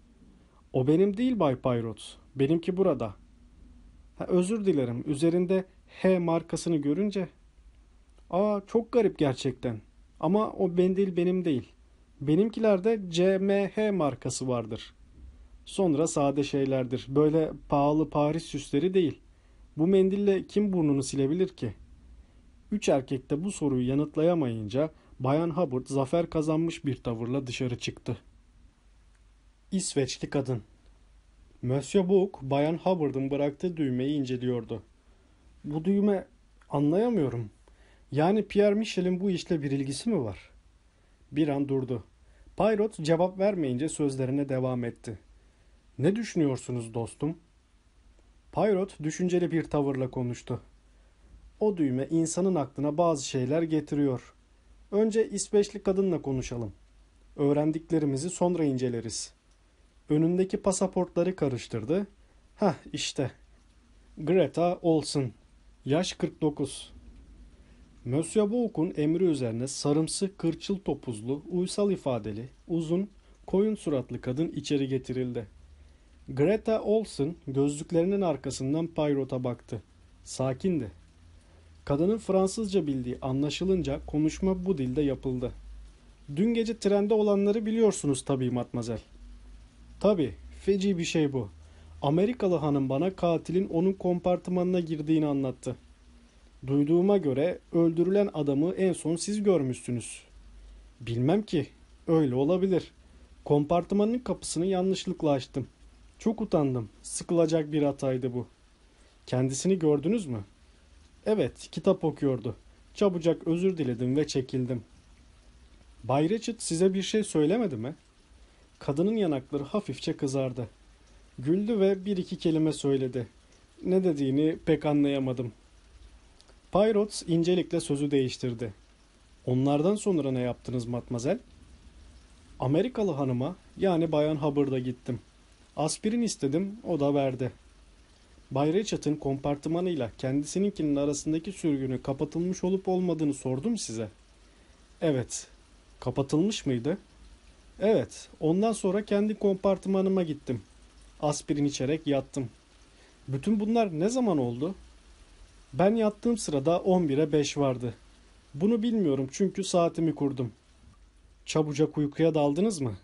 O benim değil Bay Payrot. Benimki burada. Ha, özür dilerim. Üzerinde H markasını görünce. Aa çok garip gerçekten. Ama o mendil benim değil. Benimkilerde CMH markası vardır. Sonra sade şeylerdir. Böyle pahalı Paris süsleri değil. Bu mendille kim burnunu silebilir ki? Üç erkek de bu soruyu yanıtlayamayınca Bayan Hubbard zafer kazanmış bir tavırla dışarı çıktı. İsveçli kadın Monsieur Book, Bayan Hubbard'ın bıraktığı düğmeyi inceliyordu. Bu düğme anlayamıyorum. Yani Pierre Michel'in bu işle bir ilgisi mi var? Bir an durdu. Poirot cevap vermeyince sözlerine devam etti. Ne düşünüyorsunuz dostum? Poirot düşünceli bir tavırla konuştu. O düğme insanın aklına bazı şeyler getiriyor. Önce İsveçli kadınla konuşalım. Öğrendiklerimizi sonra inceleriz. Önündeki pasaportları karıştırdı. Hah işte. Greta Olson. Yaş 49. Monsieur Bouk'un emri üzerine sarımsı, kırçıl topuzlu, uysal ifadeli, uzun, koyun suratlı kadın içeri getirildi. Greta Olson gözlüklerinin arkasından Poirot'a baktı. Sakindi. Kadının Fransızca bildiği anlaşılınca konuşma bu dilde yapıldı. Dün gece trende olanları biliyorsunuz tabii matmazel. Tabii, feci bir şey bu. Amerikalı hanım bana katilin onun kompartımanına girdiğini anlattı. Duyduğuma göre öldürülen adamı en son siz görmüşsünüz. Bilmem ki, öyle olabilir. Kompartımanın kapısını yanlışlıkla açtım. Çok utandım. Sıkılacak bir hataydı bu. Kendisini gördünüz mü?'' Evet, kitap okuyordu. Çabucak özür diledim ve çekildim. Bay Richard size bir şey söylemedi mi? Kadının yanakları hafifçe kızardı. Güldü ve bir iki kelime söyledi. Ne dediğini pek anlayamadım. Pyrot incelikle sözü değiştirdi. Onlardan sonra ne yaptınız matmazel? Amerikalı hanıma yani Bayan Hubbard'a gittim. Aspirin istedim, o da verdi.'' Bay Richard'ın kompartımanıyla kendisininkinin arasındaki sürgünü kapatılmış olup olmadığını sordum size. Evet. Kapatılmış mıydı? Evet. Ondan sonra kendi kompartımanıma gittim. Aspirin içerek yattım. Bütün bunlar ne zaman oldu? Ben yattığım sırada 11'e 5 vardı. Bunu bilmiyorum çünkü saatimi kurdum. Çabucak uykuya daldınız mı?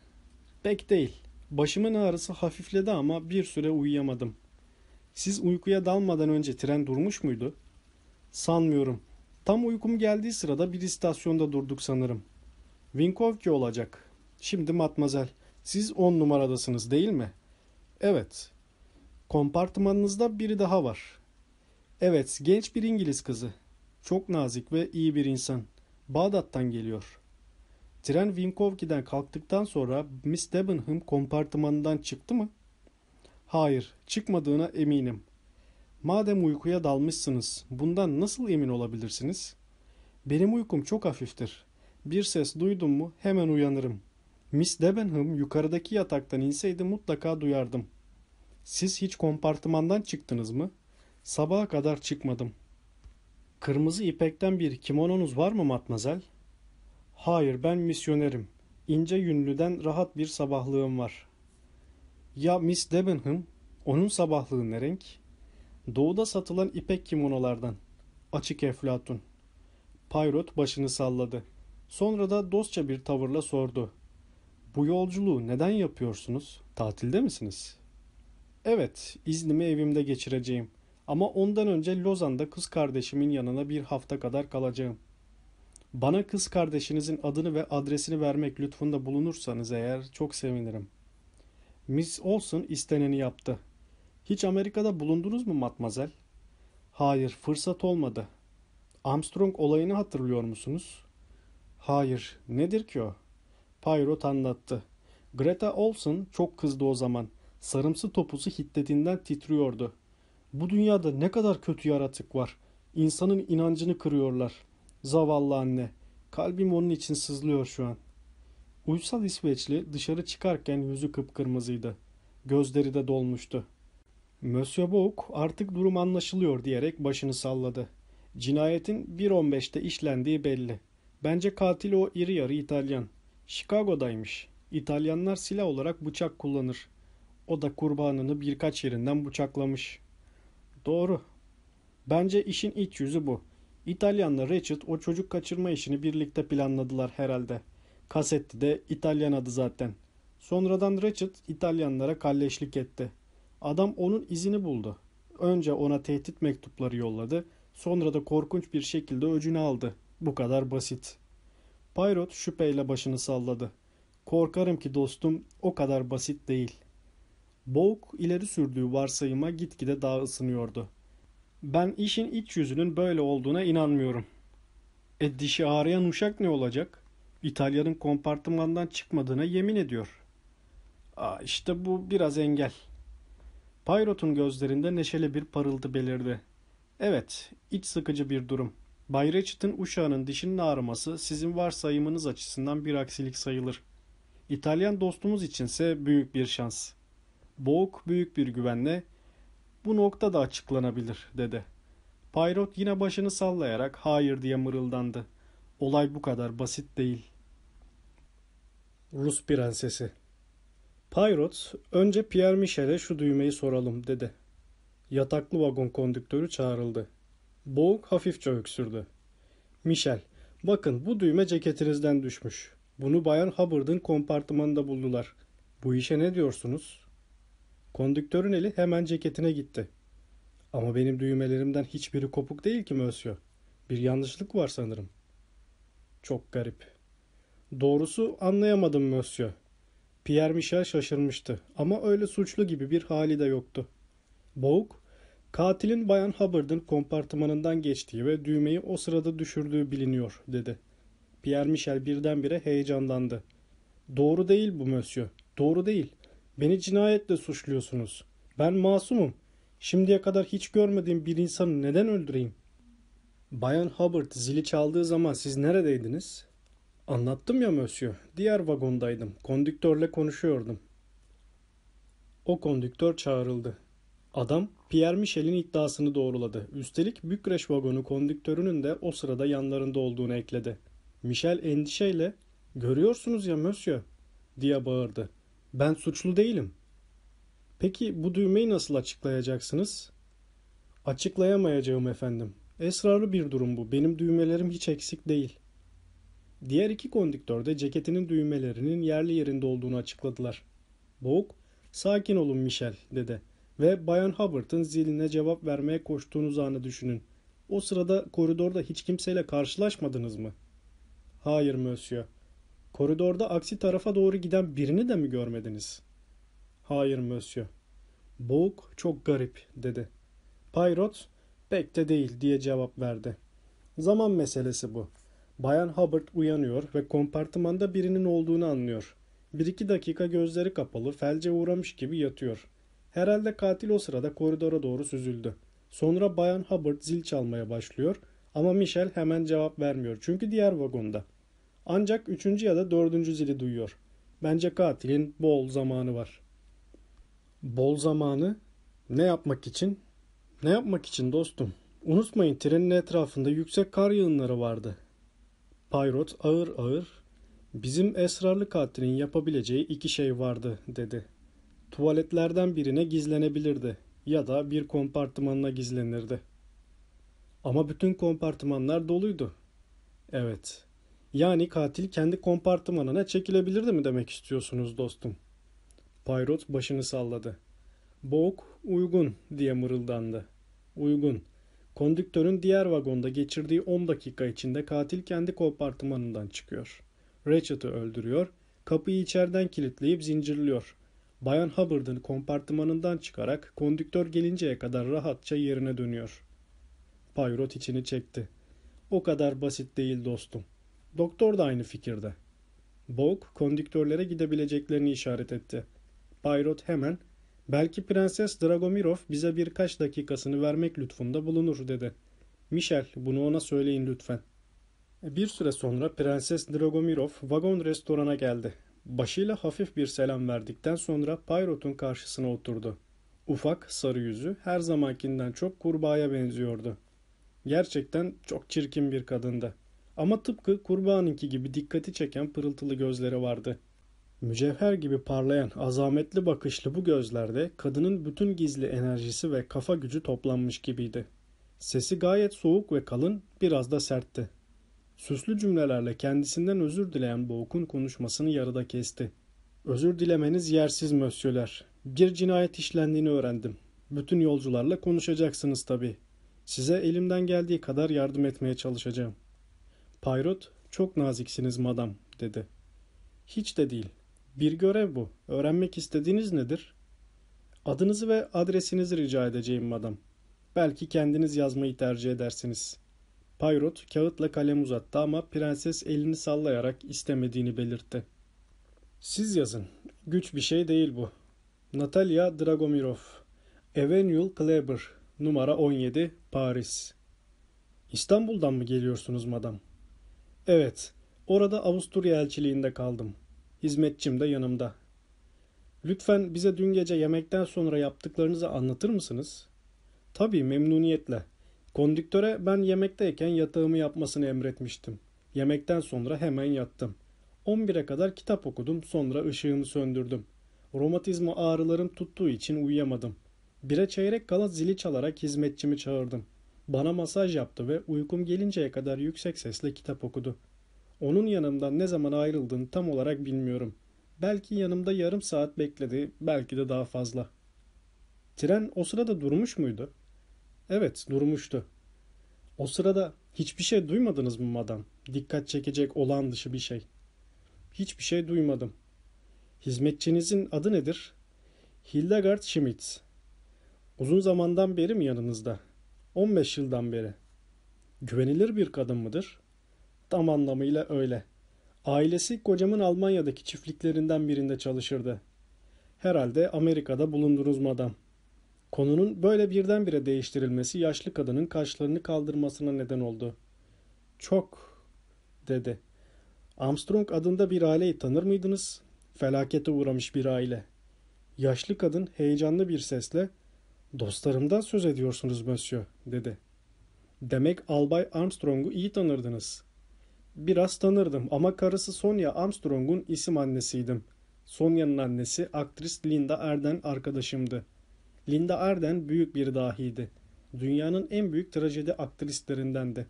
Pek değil. Başımın ağrısı hafifledi ama bir süre uyuyamadım. Siz uykuya dalmadan önce tren durmuş muydu? Sanmıyorum. Tam uykum geldiği sırada bir istasyonda durduk sanırım. Vinkovki olacak. Şimdi matmazel, siz 10 numaradasınız değil mi? Evet. Kompartımanınızda biri daha var. Evet, genç bir İngiliz kızı. Çok nazik ve iyi bir insan. Bağdat'tan geliyor. Tren Vinkovki'den kalktıktan sonra Miss Debenham kompartımanından çıktı mı? Hayır, çıkmadığına eminim. Madem uykuya dalmışsınız, bundan nasıl emin olabilirsiniz? Benim uykum çok hafiftir. Bir ses duydum mu hemen uyanırım. Miss Debenham yukarıdaki yataktan inseydi mutlaka duyardım. Siz hiç kompartımandan çıktınız mı? Sabaha kadar çıkmadım. Kırmızı ipekten bir kimononuz var mı matmazel? Hayır ben misyonerim. İnce yünlüden rahat bir sabahlığım var. Ya Miss Debenham? Onun sabahlığı ne renk? Doğuda satılan ipek kimonolardan. Açık eflatun. Payrot başını salladı. Sonra da dostça bir tavırla sordu. Bu yolculuğu neden yapıyorsunuz? Tatilde misiniz? Evet, iznimi evimde geçireceğim. Ama ondan önce Lozan'da kız kardeşimin yanına bir hafta kadar kalacağım. Bana kız kardeşinizin adını ve adresini vermek lütfunda bulunursanız eğer çok sevinirim. Miss Olson isteneni yaptı. Hiç Amerika'da bulundunuz mu matmazel? Hayır, fırsat olmadı. Armstrong olayını hatırlıyor musunuz? Hayır, nedir ki o? Poirot anlattı. Greta Olson çok kızdı o zaman. Sarımsı topuzu hiddetinden titriyordu. Bu dünyada ne kadar kötü yaratık var. İnsanın inancını kırıyorlar. Zavallı anne. Kalbim onun için sızlıyor şu an. Uysal İsveçli dışarı çıkarken yüzü kıpkırmızıydı. Gözleri de dolmuştu. Monsieur Bouk artık durum anlaşılıyor diyerek başını salladı. Cinayetin 1.15'te işlendiği belli. Bence katil o iri yarı İtalyan. Chicago'daymış. İtalyanlar silah olarak bıçak kullanır. O da kurbanını birkaç yerinden bıçaklamış. Doğru. Bence işin iç yüzü bu. İtalyanla Ratchet o çocuk kaçırma işini birlikte planladılar herhalde. Kasetti de İtalyan adı zaten. Sonradan Ratchet İtalyanlara kalleşlik etti. Adam onun izini buldu. Önce ona tehdit mektupları yolladı. Sonra da korkunç bir şekilde öcünü aldı. Bu kadar basit. Payrot şüpheyle başını salladı. Korkarım ki dostum o kadar basit değil. Boğuk ileri sürdüğü varsayıma gitgide daha ısınıyordu. Ben işin iç yüzünün böyle olduğuna inanmıyorum. E dişi ağrıyan uşak ne olacak? İtalya'nın kompartımandan çıkmadığına yemin ediyor. Aa, işte bu biraz engel. Payrot'un gözlerinde neşeli bir parıltı belirdi. Evet, iç sıkıcı bir durum. Bay Ratchet'ın uşağının dişinin ağrıması sizin varsayımınız açısından bir aksilik sayılır. İtalyan dostumuz içinse büyük bir şans. Boğuk büyük bir güvenle bu nokta da açıklanabilir dedi. Payrot yine başını sallayarak hayır diye mırıldandı. Olay bu kadar basit değil. Rus prensesi Payrot önce Pierre Michel'e şu düğmeyi soralım dedi. Yataklı vagon kondüktörü çağrıldı. Boğuk hafifçe öksürdü. Michel, bakın bu düğme ceketinizden düşmüş. Bunu Bayan Hubbard'ın kompartımanında buldular. Bu işe ne diyorsunuz? Kondüktörün eli hemen ceketine gitti. Ama benim düğmelerimden hiçbiri kopuk değil ki Mösyö. Bir yanlışlık var sanırım. Çok garip. Doğrusu anlayamadım Mösyö. Pierre Michel şaşırmıştı ama öyle suçlu gibi bir hali de yoktu. Boğuk, katilin Bayan Hubbard'ın kompartımanından geçtiği ve düğmeyi o sırada düşürdüğü biliniyor dedi. Pierre Michel birdenbire heyecanlandı. Doğru değil bu Mösyö, doğru değil. Beni cinayetle suçluyorsunuz. Ben masumum. Şimdiye kadar hiç görmediğim bir insanı neden öldüreyim? Bayan Hubbard zili çaldığı zaman siz neredeydiniz? Anlattım ya Mösyö. Diğer vagondaydım. Kondüktörle konuşuyordum. O kondüktör çağrıldı. Adam Pierre Michel'in iddiasını doğruladı. Üstelik Bükreş vagonu kondüktörünün de o sırada yanlarında olduğunu ekledi. Michel endişeyle "Görüyorsunuz ya Mösyö" diye bağırdı. Ben suçlu değilim. Peki bu düğmeyi nasıl açıklayacaksınız? Açıklayamayacağım efendim. Esrarlı bir durum bu. Benim düğmelerim hiç eksik değil. Diğer iki konduktör de ceketinin düğmelerinin yerli yerinde olduğunu açıkladılar. Boğuk, sakin olun Michel dedi ve Bayan Hubbard'ın ziline cevap vermeye koştuğunuz anı düşünün. O sırada koridorda hiç kimseyle karşılaşmadınız mı? Hayır Monsieur. Koridorda aksi tarafa doğru giden birini de mi görmediniz? Hayır Monsieur. Boğuk çok garip dedi. Payrot pek de değil diye cevap verdi. Zaman meselesi bu. Bayan Hubbard uyanıyor ve kompartımanda birinin olduğunu anlıyor. Bir iki dakika gözleri kapalı, felce uğramış gibi yatıyor. Herhalde katil o sırada koridora doğru süzüldü. Sonra Bayan Hubbard zil çalmaya başlıyor ama Michel hemen cevap vermiyor çünkü diğer vagonda. Ancak üçüncü ya da dördüncü zili duyuyor. Bence katilin bol zamanı var. Bol zamanı? Ne yapmak için? Ne yapmak için dostum? Unutmayın trenin etrafında yüksek kar yığınları vardı. Payrot ağır ağır bizim esrarlı katilin yapabileceği iki şey vardı dedi. Tuvaletlerden birine gizlenebilirdi ya da bir kompartımanına gizlenirdi. Ama bütün kompartımanlar doluydu. Evet. Yani katil kendi kompartımanına çekilebilirdi mi demek istiyorsunuz dostum? Payrot başını salladı. Boğuk uygun diye mırıldandı. Uygun. Kondüktörün diğer vagonda geçirdiği 10 dakika içinde katil kendi kompartımanından çıkıyor. Ratchet'ı öldürüyor, kapıyı içeriden kilitleyip zincirliyor. Bayan Hubbard'ın kompartımanından çıkarak kondüktör gelinceye kadar rahatça yerine dönüyor. Payrot içini çekti. O kadar basit değil dostum. Doktor da aynı fikirde. Bog kondüktörlere gidebileceklerini işaret etti. Payrot hemen belki Prenses Dragomirov bize birkaç dakikasını vermek lütfunda bulunur dedi. Michel bunu ona söyleyin lütfen. Bir süre sonra Prenses Dragomirov vagon restorana geldi. Başıyla hafif bir selam verdikten sonra Payrot'un karşısına oturdu. Ufak, sarı yüzü her zamankinden çok kurbağaya benziyordu. Gerçekten çok çirkin bir kadındı. Ama tıpkı kurbağanınki gibi dikkati çeken pırıltılı gözleri vardı. Mücevher gibi parlayan azametli bakışlı bu gözlerde kadının bütün gizli enerjisi ve kafa gücü toplanmış gibiydi. Sesi gayet soğuk ve kalın, biraz da sertti. Süslü cümlelerle kendisinden özür dileyen Boğuk'un konuşmasını yarıda kesti. Özür dilemeniz yersiz mösyöler. Bir cinayet işlendiğini öğrendim. Bütün yolcularla konuşacaksınız tabii. Size elimden geldiği kadar yardım etmeye çalışacağım. Payrot, çok naziksiniz madam, dedi. Hiç de değil. Bir görev bu. Öğrenmek istediğiniz nedir? Adınızı ve adresinizi rica edeceğim madam. Belki kendiniz yazmayı tercih edersiniz. Payrot kağıtla kalem uzattı ama prenses elini sallayarak istemediğini belirtti. Siz yazın. Güç bir şey değil bu. Natalia Dragomirov. Avenue Kleber. Numara 17. Paris. İstanbul'dan mı geliyorsunuz madam? Evet. Orada Avusturya elçiliğinde kaldım. Hizmetçim de yanımda. Lütfen bize dün gece yemekten sonra yaptıklarınızı anlatır mısınız? Tabii memnuniyetle. Kondüktöre ben yemekteyken yatağımı yapmasını emretmiştim. Yemekten sonra hemen yattım. 11'e kadar kitap okudum sonra ışığımı söndürdüm. Romatizma ağrılarım tuttuğu için uyuyamadım. Bire çeyrek kala zili çalarak hizmetçimi çağırdım. Bana masaj yaptı ve uykum gelinceye kadar yüksek sesle kitap okudu. Onun yanımdan ne zaman ayrıldığını tam olarak bilmiyorum. Belki yanımda yarım saat bekledi, belki de daha fazla. Tren o sırada durmuş muydu? Evet, durmuştu. O sırada hiçbir şey duymadınız mı madam? Dikkat çekecek olan dışı bir şey. Hiçbir şey duymadım. Hizmetçinizin adı nedir? Hildegard Schmitz. Uzun zamandan beri mi yanınızda? 15 yıldan beri. Güvenilir bir kadın mıdır? Tam anlamıyla öyle. Ailesi kocamın Almanya'daki çiftliklerinden birinde çalışırdı. Herhalde Amerika'da bulundunuz madam. Konunun böyle birdenbire değiştirilmesi yaşlı kadının kaşlarını kaldırmasına neden oldu. Çok, dedi. Armstrong adında bir aileyi tanır mıydınız? Felakete uğramış bir aile. Yaşlı kadın heyecanlı bir sesle, dostlarımdan söz ediyorsunuz monsieur, dedi. Demek Albay Armstrong'u iyi tanırdınız. Biraz tanırdım ama karısı Sonia Armstrong'un isim annesiydim. Sonia'nın annesi aktris Linda Erden arkadaşımdı. Linda Arden büyük bir dahiydi. Dünyanın en büyük trajedi aktrislerindendi.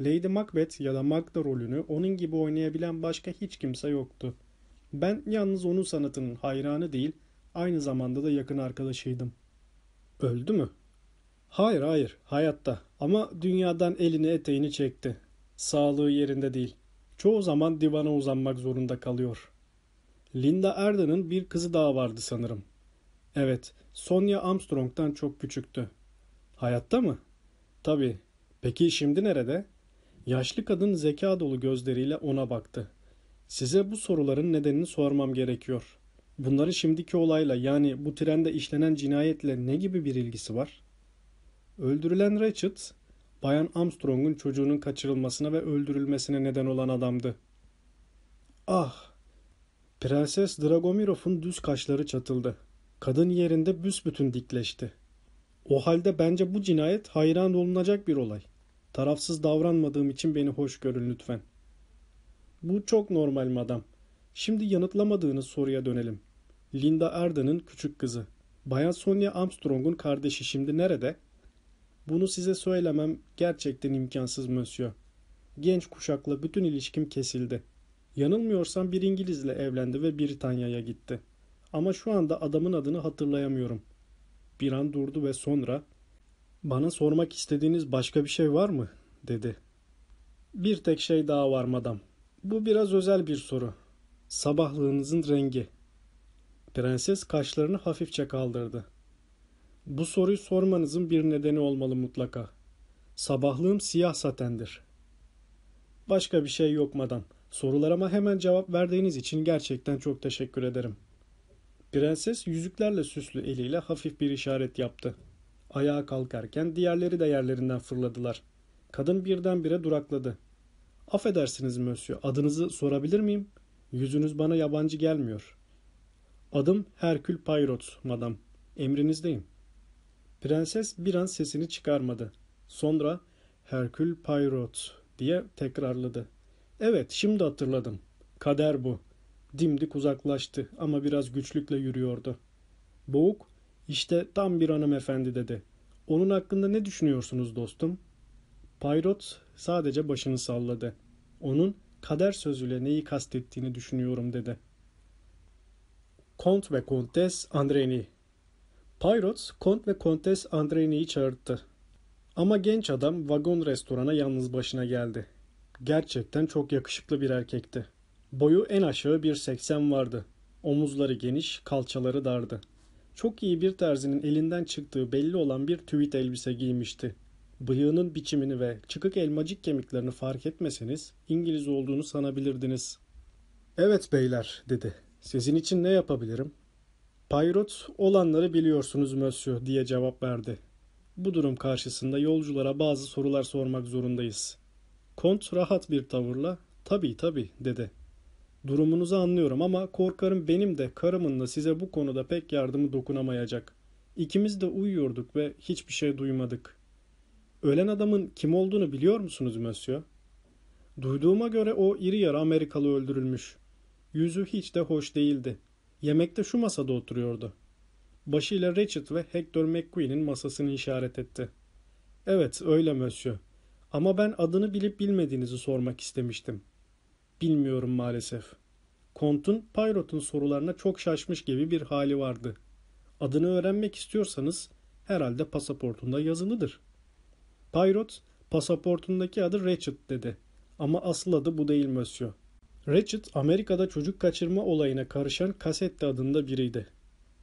Lady Macbeth ya da Magda rolünü onun gibi oynayabilen başka hiç kimse yoktu. Ben yalnız onun sanatının hayranı değil, aynı zamanda da yakın arkadaşıydım. Öldü mü? Hayır hayır, hayatta. Ama dünyadan elini eteğini çekti. Sağlığı yerinde değil. Çoğu zaman divana uzanmak zorunda kalıyor. Linda Erda'nın bir kızı daha vardı sanırım. Evet, Sonia Armstrong'dan çok küçüktü. Hayatta mı? Tabii. Peki şimdi nerede? Yaşlı kadın zeka dolu gözleriyle ona baktı. Size bu soruların nedenini sormam gerekiyor. Bunların şimdiki olayla yani bu trende işlenen cinayetle ne gibi bir ilgisi var? Öldürülen Richard, Bayan Armstrong'un çocuğunun kaçırılmasına ve öldürülmesine neden olan adamdı. Ah! Prenses Dragomirov'un düz kaşları çatıldı. Kadın yerinde büsbütün dikleşti. O halde bence bu cinayet hayran olunacak bir olay. Tarafsız davranmadığım için beni hoş görün lütfen. Bu çok normal madam. Şimdi yanıtlamadığınız soruya dönelim. Linda Arda'nın küçük kızı. Bayan Sonia Armstrong'un kardeşi şimdi nerede? Bunu size söylemem gerçekten imkansız Monsieur. Genç kuşakla bütün ilişkim kesildi. Yanılmıyorsam bir İngilizle evlendi ve Britanya'ya gitti. Ama şu anda adamın adını hatırlayamıyorum. Bir an durdu ve sonra bana sormak istediğiniz başka bir şey var mı? dedi. Bir tek şey daha var madam. Bu biraz özel bir soru. Sabahlığınızın rengi. Prenses kaşlarını hafifçe kaldırdı. Bu soruyu sormanızın bir nedeni olmalı mutlaka. Sabahlığım siyah satendir. Başka bir şey yok madam. Sorularıma hemen cevap verdiğiniz için gerçekten çok teşekkür ederim. Prenses yüzüklerle süslü eliyle hafif bir işaret yaptı. Ayağa kalkarken diğerleri de yerlerinden fırladılar. Kadın birdenbire durakladı. Affedersiniz Monsieur, adınızı sorabilir miyim? Yüzünüz bana yabancı gelmiyor. Adım Herkül Payrot, madam. Emrinizdeyim. Prenses bir an sesini çıkarmadı. Sonra Herkül Payrot diye tekrarladı. Evet, şimdi hatırladım. Kader bu. Dimdik uzaklaştı ama biraz güçlükle yürüyordu. Boğuk, işte tam bir hanımefendi dedi. Onun hakkında ne düşünüyorsunuz dostum? Payrot sadece başını salladı. Onun kader sözüyle neyi kastettiğini düşünüyorum dedi. Kont ve Kontes Andreni Payrot, Kont ve Kontes Andreni'yi çağırdı. Ama genç adam vagon restorana yalnız başına geldi. Gerçekten çok yakışıklı bir erkekti. Boyu en aşağı 1.80 vardı. Omuzları geniş, kalçaları dardı. Çok iyi bir terzinin elinden çıktığı belli olan bir tüvit elbise giymişti. Bıyığının biçimini ve çıkık elmacık kemiklerini fark etmeseniz İngiliz olduğunu sanabilirdiniz. Evet beyler dedi. Sizin için ne yapabilirim? Payrot olanları biliyorsunuz Monsieur diye cevap verdi. Bu durum karşısında yolculara bazı sorular sormak zorundayız. Kont rahat bir tavırla tabii tabii dedi. Durumunuzu anlıyorum ama korkarım benim de karımın da size bu konuda pek yardımı dokunamayacak. İkimiz de uyuyorduk ve hiçbir şey duymadık. Ölen adamın kim olduğunu biliyor musunuz Monsieur? Duyduğuma göre o iri yarı Amerikalı öldürülmüş. Yüzü hiç de hoş değildi. Yemekte şu masada oturuyordu. Başıyla Richard ve Hector McQueen'in masasını işaret etti. Evet öyle Monsieur. Ama ben adını bilip bilmediğinizi sormak istemiştim. Bilmiyorum maalesef. Kont'un Pyrot'un sorularına çok şaşmış gibi bir hali vardı. Adını öğrenmek istiyorsanız herhalde pasaportunda yazılıdır. Pyrot, pasaportundaki adı Ratchet dedi. Ama asıl adı bu değil Monsieur. Ratchet, Amerika'da çocuk kaçırma olayına karışan Kasette adında biriydi.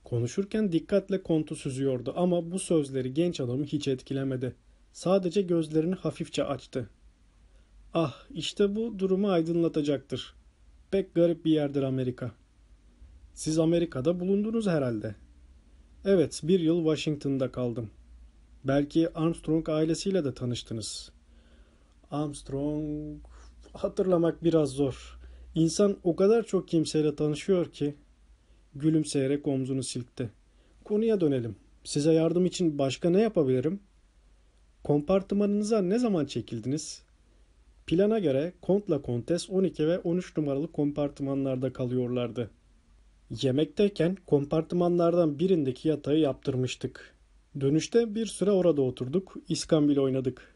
Konuşurken dikkatle kontu süzüyordu ama bu sözleri genç adamı hiç etkilemedi. Sadece gözlerini hafifçe açtı. Ah, işte bu durumu aydınlatacaktır. Pek garip bir yerdir Amerika. Siz Amerika'da bulundunuz herhalde. Evet, bir yıl Washington'da kaldım. Belki Armstrong ailesiyle de tanıştınız. Armstrong... Hatırlamak biraz zor. İnsan o kadar çok kimseyle tanışıyor ki... Gülümseyerek omzunu silkti. Konuya dönelim. Size yardım için başka ne yapabilirim? Kompartımanınıza ne zaman çekildiniz? Plana göre Kont'la Kontes 12 ve 13 numaralı kompartımanlarda kalıyorlardı. Yemekteyken kompartımanlardan birindeki yatağı yaptırmıştık. Dönüşte bir süre orada oturduk, iskambil oynadık.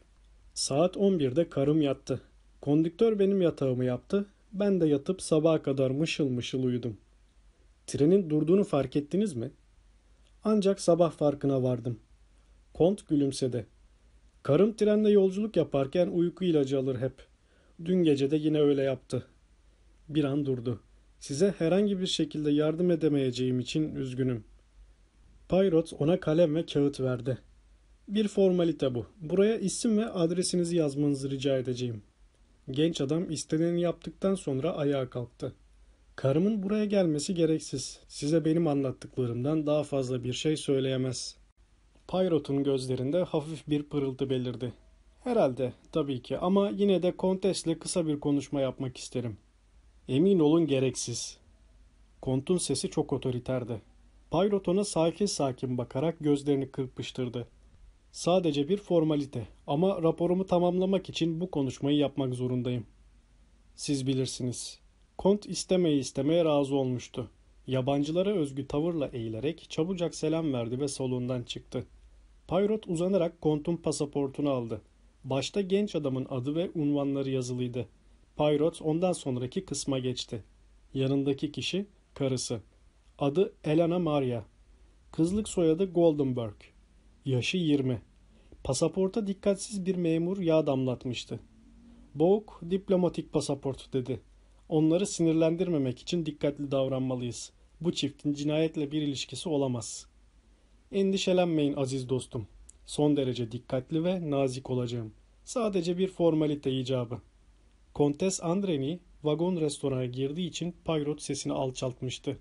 Saat 11'de karım yattı. Kondüktör benim yatağımı yaptı. Ben de yatıp sabaha kadar mışıl mışıl uyudum. Trenin durduğunu fark ettiniz mi? Ancak sabah farkına vardım. Kont gülümsedi. Karım trende yolculuk yaparken uyku ilacı alır hep. Dün gece de yine öyle yaptı. Bir an durdu. Size herhangi bir şekilde yardım edemeyeceğim için üzgünüm. Payrot ona kalem ve kağıt verdi. Bir formalite bu. Buraya isim ve adresinizi yazmanızı rica edeceğim. Genç adam isteneni yaptıktan sonra ayağa kalktı. Karımın buraya gelmesi gereksiz. Size benim anlattıklarımdan daha fazla bir şey söyleyemez. Payrot'un gözlerinde hafif bir pırıltı belirdi. Herhalde, tabii ki ama yine de kontesle kısa bir konuşma yapmak isterim. Emin olun gereksiz. Kont'un sesi çok otoriterdi. Payrot ona sakin sakin bakarak gözlerini kırpıştırdı. Sadece bir formalite ama raporumu tamamlamak için bu konuşmayı yapmak zorundayım. Siz bilirsiniz. Kont istemeye istemeye razı olmuştu. Yabancılara özgü tavırla eğilerek çabucak selam verdi ve salondan çıktı. Payrot uzanarak Kont'un pasaportunu aldı. Başta genç adamın adı ve unvanları yazılıydı. Payrot ondan sonraki kısma geçti. Yanındaki kişi karısı. Adı Elena Maria. Kızlık soyadı Goldenberg. Yaşı 20. Pasaporta dikkatsiz bir memur yağ damlatmıştı. Boğuk, diplomatik pasaport dedi. Onları sinirlendirmemek için dikkatli davranmalıyız. Bu çiftin cinayetle bir ilişkisi olamaz. Endişelenmeyin aziz dostum. Son derece dikkatli ve nazik olacağım. Sadece bir formalite icabı. Kontes Andreni vagon restorana girdiği için Payrot sesini alçaltmıştı.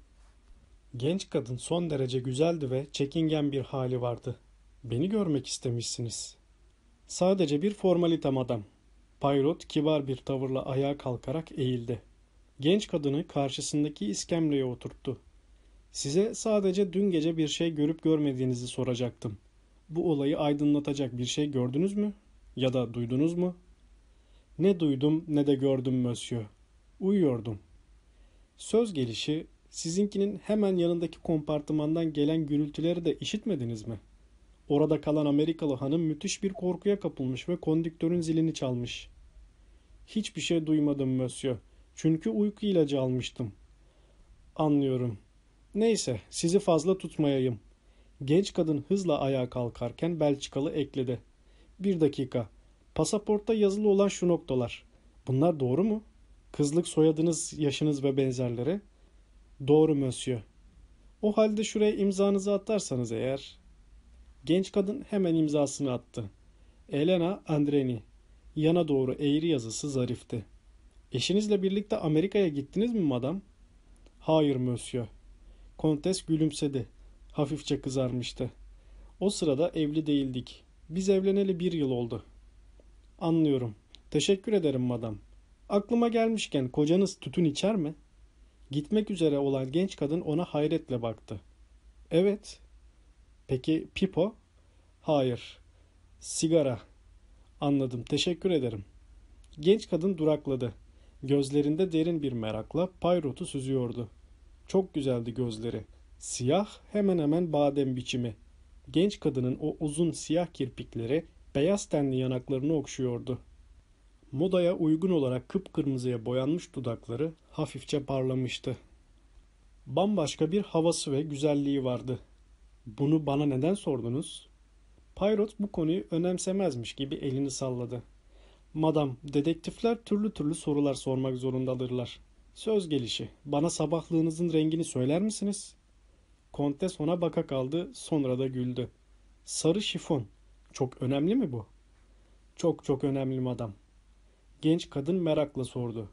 Genç kadın son derece güzeldi ve çekingen bir hali vardı. Beni görmek istemişsiniz. Sadece bir formalite madam. Payrot kibar bir tavırla ayağa kalkarak eğildi. Genç kadını karşısındaki iskemleye oturttu. Size sadece dün gece bir şey görüp görmediğinizi soracaktım. Bu olayı aydınlatacak bir şey gördünüz mü? Ya da duydunuz mu? Ne duydum ne de gördüm monsieur. Uyuyordum. Söz gelişi sizinkinin hemen yanındaki kompartımandan gelen gürültüleri de işitmediniz mi? Orada kalan Amerikalı hanım müthiş bir korkuya kapılmış ve kondüktörün zilini çalmış. Hiçbir şey duymadım monsieur. Çünkü uyku ilacı almıştım. Anlıyorum. Neyse, sizi fazla tutmayayım. Genç kadın hızla ayağa kalkarken Belçikalı ekledi. Bir dakika. Pasaportta yazılı olan şu noktalar. Bunlar doğru mu? Kızlık soyadınız, yaşınız ve benzerleri. Doğru monsieur. O halde şuraya imzanızı atarsanız eğer. Genç kadın hemen imzasını attı. Elena Andreni. Yana doğru eğri yazısı zarifti. Eşinizle birlikte Amerika'ya gittiniz mi madam? Hayır monsieur. Kontes gülümsedi. Hafifçe kızarmıştı. O sırada evli değildik. Biz evleneli bir yıl oldu. Anlıyorum. Teşekkür ederim madam. Aklıma gelmişken kocanız tütün içer mi? Gitmek üzere olan genç kadın ona hayretle baktı. Evet. Peki pipo? Hayır. Sigara. Anladım. Teşekkür ederim. Genç kadın durakladı. Gözlerinde derin bir merakla Payrot'u süzüyordu. Çok güzeldi gözleri. Siyah hemen hemen badem biçimi. Genç kadının o uzun siyah kirpikleri beyaz tenli yanaklarını okşuyordu. Modaya uygun olarak kıpkırmızıya boyanmış dudakları hafifçe parlamıştı. Bambaşka bir havası ve güzelliği vardı. Bunu bana neden sordunuz? Payrot bu konuyu önemsemezmiş gibi elini salladı. Madam, dedektifler türlü türlü sorular sormak zorundadırlar. Söz gelişi, bana sabahlığınızın rengini söyler misiniz? Kontes ona baka kaldı, sonra da güldü. Sarı şifon. Çok önemli mi bu? Çok çok önemli madam. Genç kadın merakla sordu.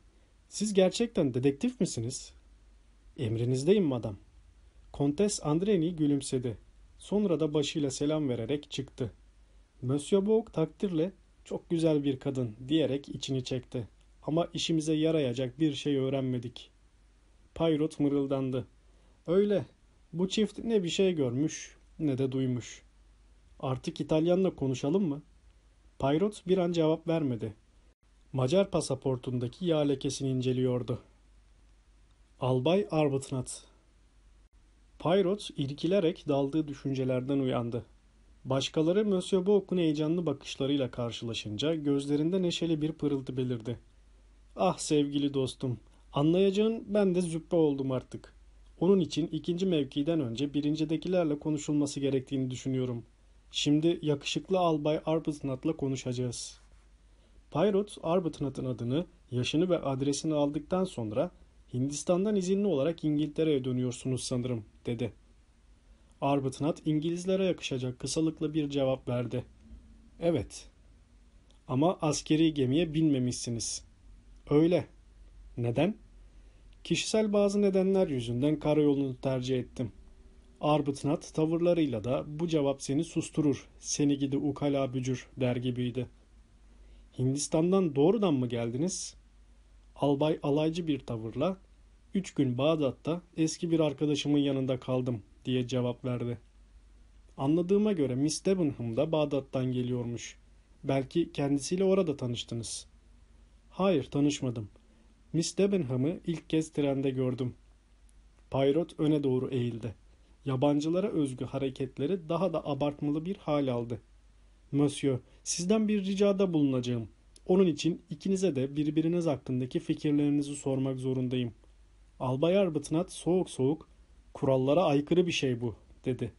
Siz gerçekten dedektif misiniz? Emrinizdeyim madam. Kontes Andreni gülümsedi. Sonra da başıyla selam vererek çıktı. Monsieur Boğuk takdirle çok güzel bir kadın diyerek içini çekti. Ama işimize yarayacak bir şey öğrenmedik. Payrot mırıldandı. Öyle. Bu çift ne bir şey görmüş ne de duymuş. Artık İtalyanla konuşalım mı? Payrot bir an cevap vermedi. Macar pasaportundaki yağ lekesini inceliyordu. Albay Arbuthnot Payrot irkilerek daldığı düşüncelerden uyandı. Başkaları Monsieur Bouk'un heyecanlı bakışlarıyla karşılaşınca gözlerinde neşeli bir pırıltı belirdi. Ah sevgili dostum, anlayacağın ben de züppe oldum artık. Onun için ikinci mevkiden önce birincidekilerle konuşulması gerektiğini düşünüyorum. Şimdi yakışıklı albay Arbuthnot'la konuşacağız. Pirot, Arbuthnot'ın adını, yaşını ve adresini aldıktan sonra Hindistan'dan izinli olarak İngiltere'ye dönüyorsunuz sanırım, dedi. Arbuthnot İngilizlere yakışacak kısalıkla bir cevap verdi. Evet. Ama askeri gemiye binmemişsiniz. Öyle. Neden? Kişisel bazı nedenler yüzünden karayolunu tercih ettim. Arbuthnot tavırlarıyla da bu cevap seni susturur, seni gidi ukala bücür der gibiydi. Hindistan'dan doğrudan mı geldiniz? Albay alaycı bir tavırla, üç gün Bağdat'ta eski bir arkadaşımın yanında kaldım diye cevap verdi. Anladığıma göre Miss Debenham da Bağdat'tan geliyormuş. Belki kendisiyle orada tanıştınız. Hayır tanışmadım. Miss Debenham'ı ilk kez trende gördüm. Payrot öne doğru eğildi. Yabancılara özgü hareketleri daha da abartmalı bir hal aldı. Monsieur, sizden bir ricada bulunacağım. Onun için ikinize de birbiriniz hakkındaki fikirlerinizi sormak zorundayım. Albay Arbuthnot soğuk soğuk, kurallara aykırı bir şey bu, dedi.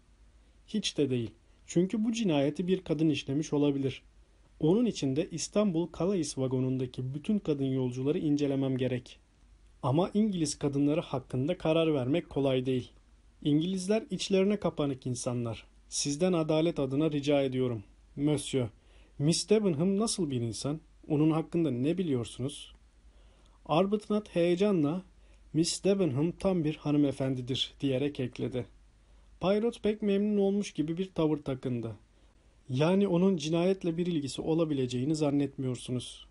Hiç de değil. Çünkü bu cinayeti bir kadın işlemiş olabilir. Onun için de İstanbul Calais vagonundaki bütün kadın yolcuları incelemem gerek. Ama İngiliz kadınları hakkında karar vermek kolay değil. İngilizler içlerine kapanık insanlar. Sizden adalet adına rica ediyorum. Monsieur, Miss Debenham nasıl bir insan? Onun hakkında ne biliyorsunuz? Arbuthnot heyecanla Miss Debenham tam bir hanımefendidir diyerek ekledi. Poirot pek memnun olmuş gibi bir tavır takındı. Yani onun cinayetle bir ilgisi olabileceğini zannetmiyorsunuz.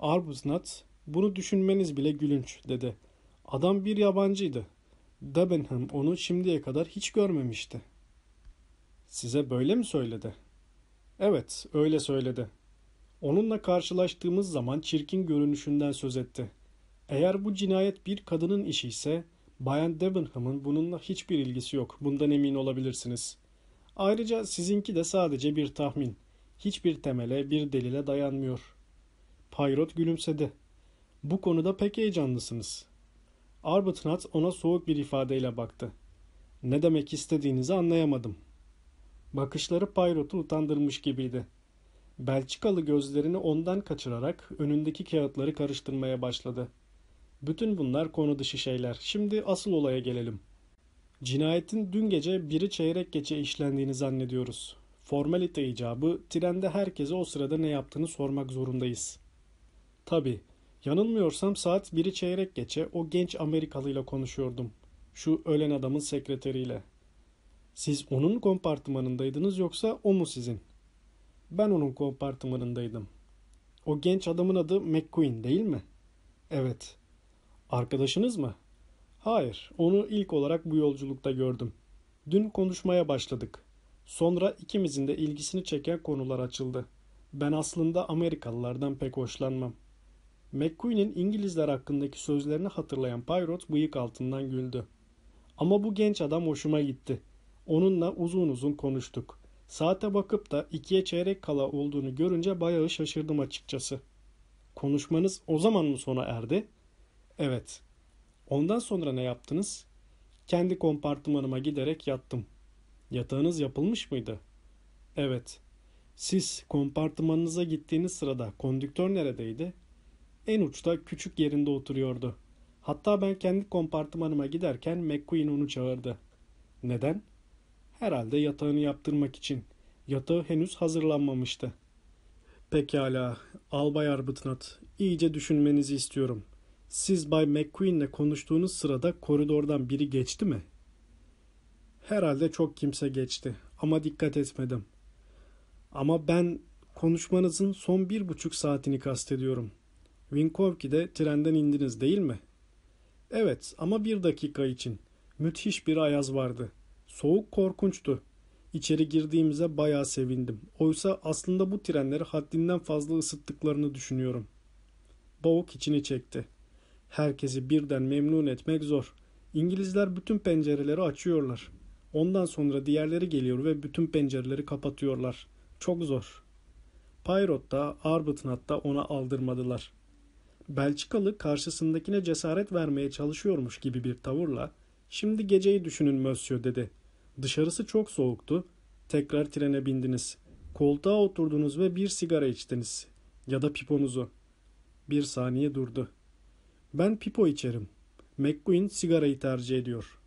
Arbuthnot, bunu düşünmeniz bile gülünç dedi. Adam bir yabancıydı. Debenham onu şimdiye kadar hiç görmemişti. Size böyle mi söyledi? Evet, öyle söyledi. Onunla karşılaştığımız zaman çirkin görünüşünden söz etti. Eğer bu cinayet bir kadının işi ise Bayan Debenham'ın bununla hiçbir ilgisi yok. Bundan emin olabilirsiniz. Ayrıca sizinki de sadece bir tahmin. Hiçbir temele, bir delile dayanmıyor. Payrot gülümsedi. Bu konuda pek heyecanlısınız. Arbuthnot ona soğuk bir ifadeyle baktı. Ne demek istediğinizi anlayamadım. Bakışları Payrot'u utandırmış gibiydi. Belçikalı gözlerini ondan kaçırarak önündeki kağıtları karıştırmaya başladı. Bütün bunlar konu dışı şeyler. Şimdi asıl olaya gelelim. Cinayetin dün gece biri çeyrek geçe işlendiğini zannediyoruz. Formalite icabı trende herkese o sırada ne yaptığını sormak zorundayız. Tabi, yanılmıyorsam saat biri çeyrek geçe o genç Amerikalı ile konuşuyordum. Şu ölen adamın sekreteriyle. Siz onun kompartımanındaydınız yoksa o mu sizin? Ben onun kompartımanındaydım. O genç adamın adı McQueen değil mi? Evet. Arkadaşınız mı? Hayır, onu ilk olarak bu yolculukta gördüm. Dün konuşmaya başladık. Sonra ikimizin de ilgisini çeken konular açıldı. Ben aslında Amerikalılardan pek hoşlanmam. McQueen'in İngilizler hakkındaki sözlerini hatırlayan Poirot bıyık altından güldü. Ama bu genç adam hoşuma gitti. Onunla uzun uzun konuştuk. Saate bakıp da ikiye çeyrek kala olduğunu görünce bayağı şaşırdım açıkçası. Konuşmanız o zaman mı sona erdi? Evet. Ondan sonra ne yaptınız? Kendi kompartımanıma giderek yattım. Yatağınız yapılmış mıydı? Evet. Siz kompartımanınıza gittiğiniz sırada kondüktör neredeydi? En uçta küçük yerinde oturuyordu. Hatta ben kendi kompartımanıma giderken McQueen onu çağırdı. Neden? Herhalde yatağını yaptırmak için. Yatağı henüz hazırlanmamıştı. Pekala, Albay Arbuthnot, iyice düşünmenizi istiyorum. Siz Bay McQueen'le konuştuğunuz sırada koridordan biri geçti mi? Herhalde çok kimse geçti ama dikkat etmedim. Ama ben konuşmanızın son bir buçuk saatini kastediyorum. Winkovki'de trenden indiniz değil mi? Evet ama bir dakika için. Müthiş bir ayaz vardı. Soğuk korkunçtu. İçeri girdiğimize bayağı sevindim. Oysa aslında bu trenleri haddinden fazla ısıttıklarını düşünüyorum. Boğuk içini çekti. Herkesi birden memnun etmek zor. İngilizler bütün pencereleri açıyorlar. Ondan sonra diğerleri geliyor ve bütün pencereleri kapatıyorlar. Çok zor. Poirot da Arbuthnot da ona aldırmadılar. Belçikalı karşısındakine cesaret vermeye çalışıyormuş gibi bir tavırla şimdi geceyi düşünün Monsieur dedi. Dışarısı çok soğuktu. Tekrar trene bindiniz. Koltuğa oturdunuz ve bir sigara içtiniz. Ya da piponuzu. Bir saniye durdu. Ben pipo içerim. McQueen sigarayı tercih ediyor.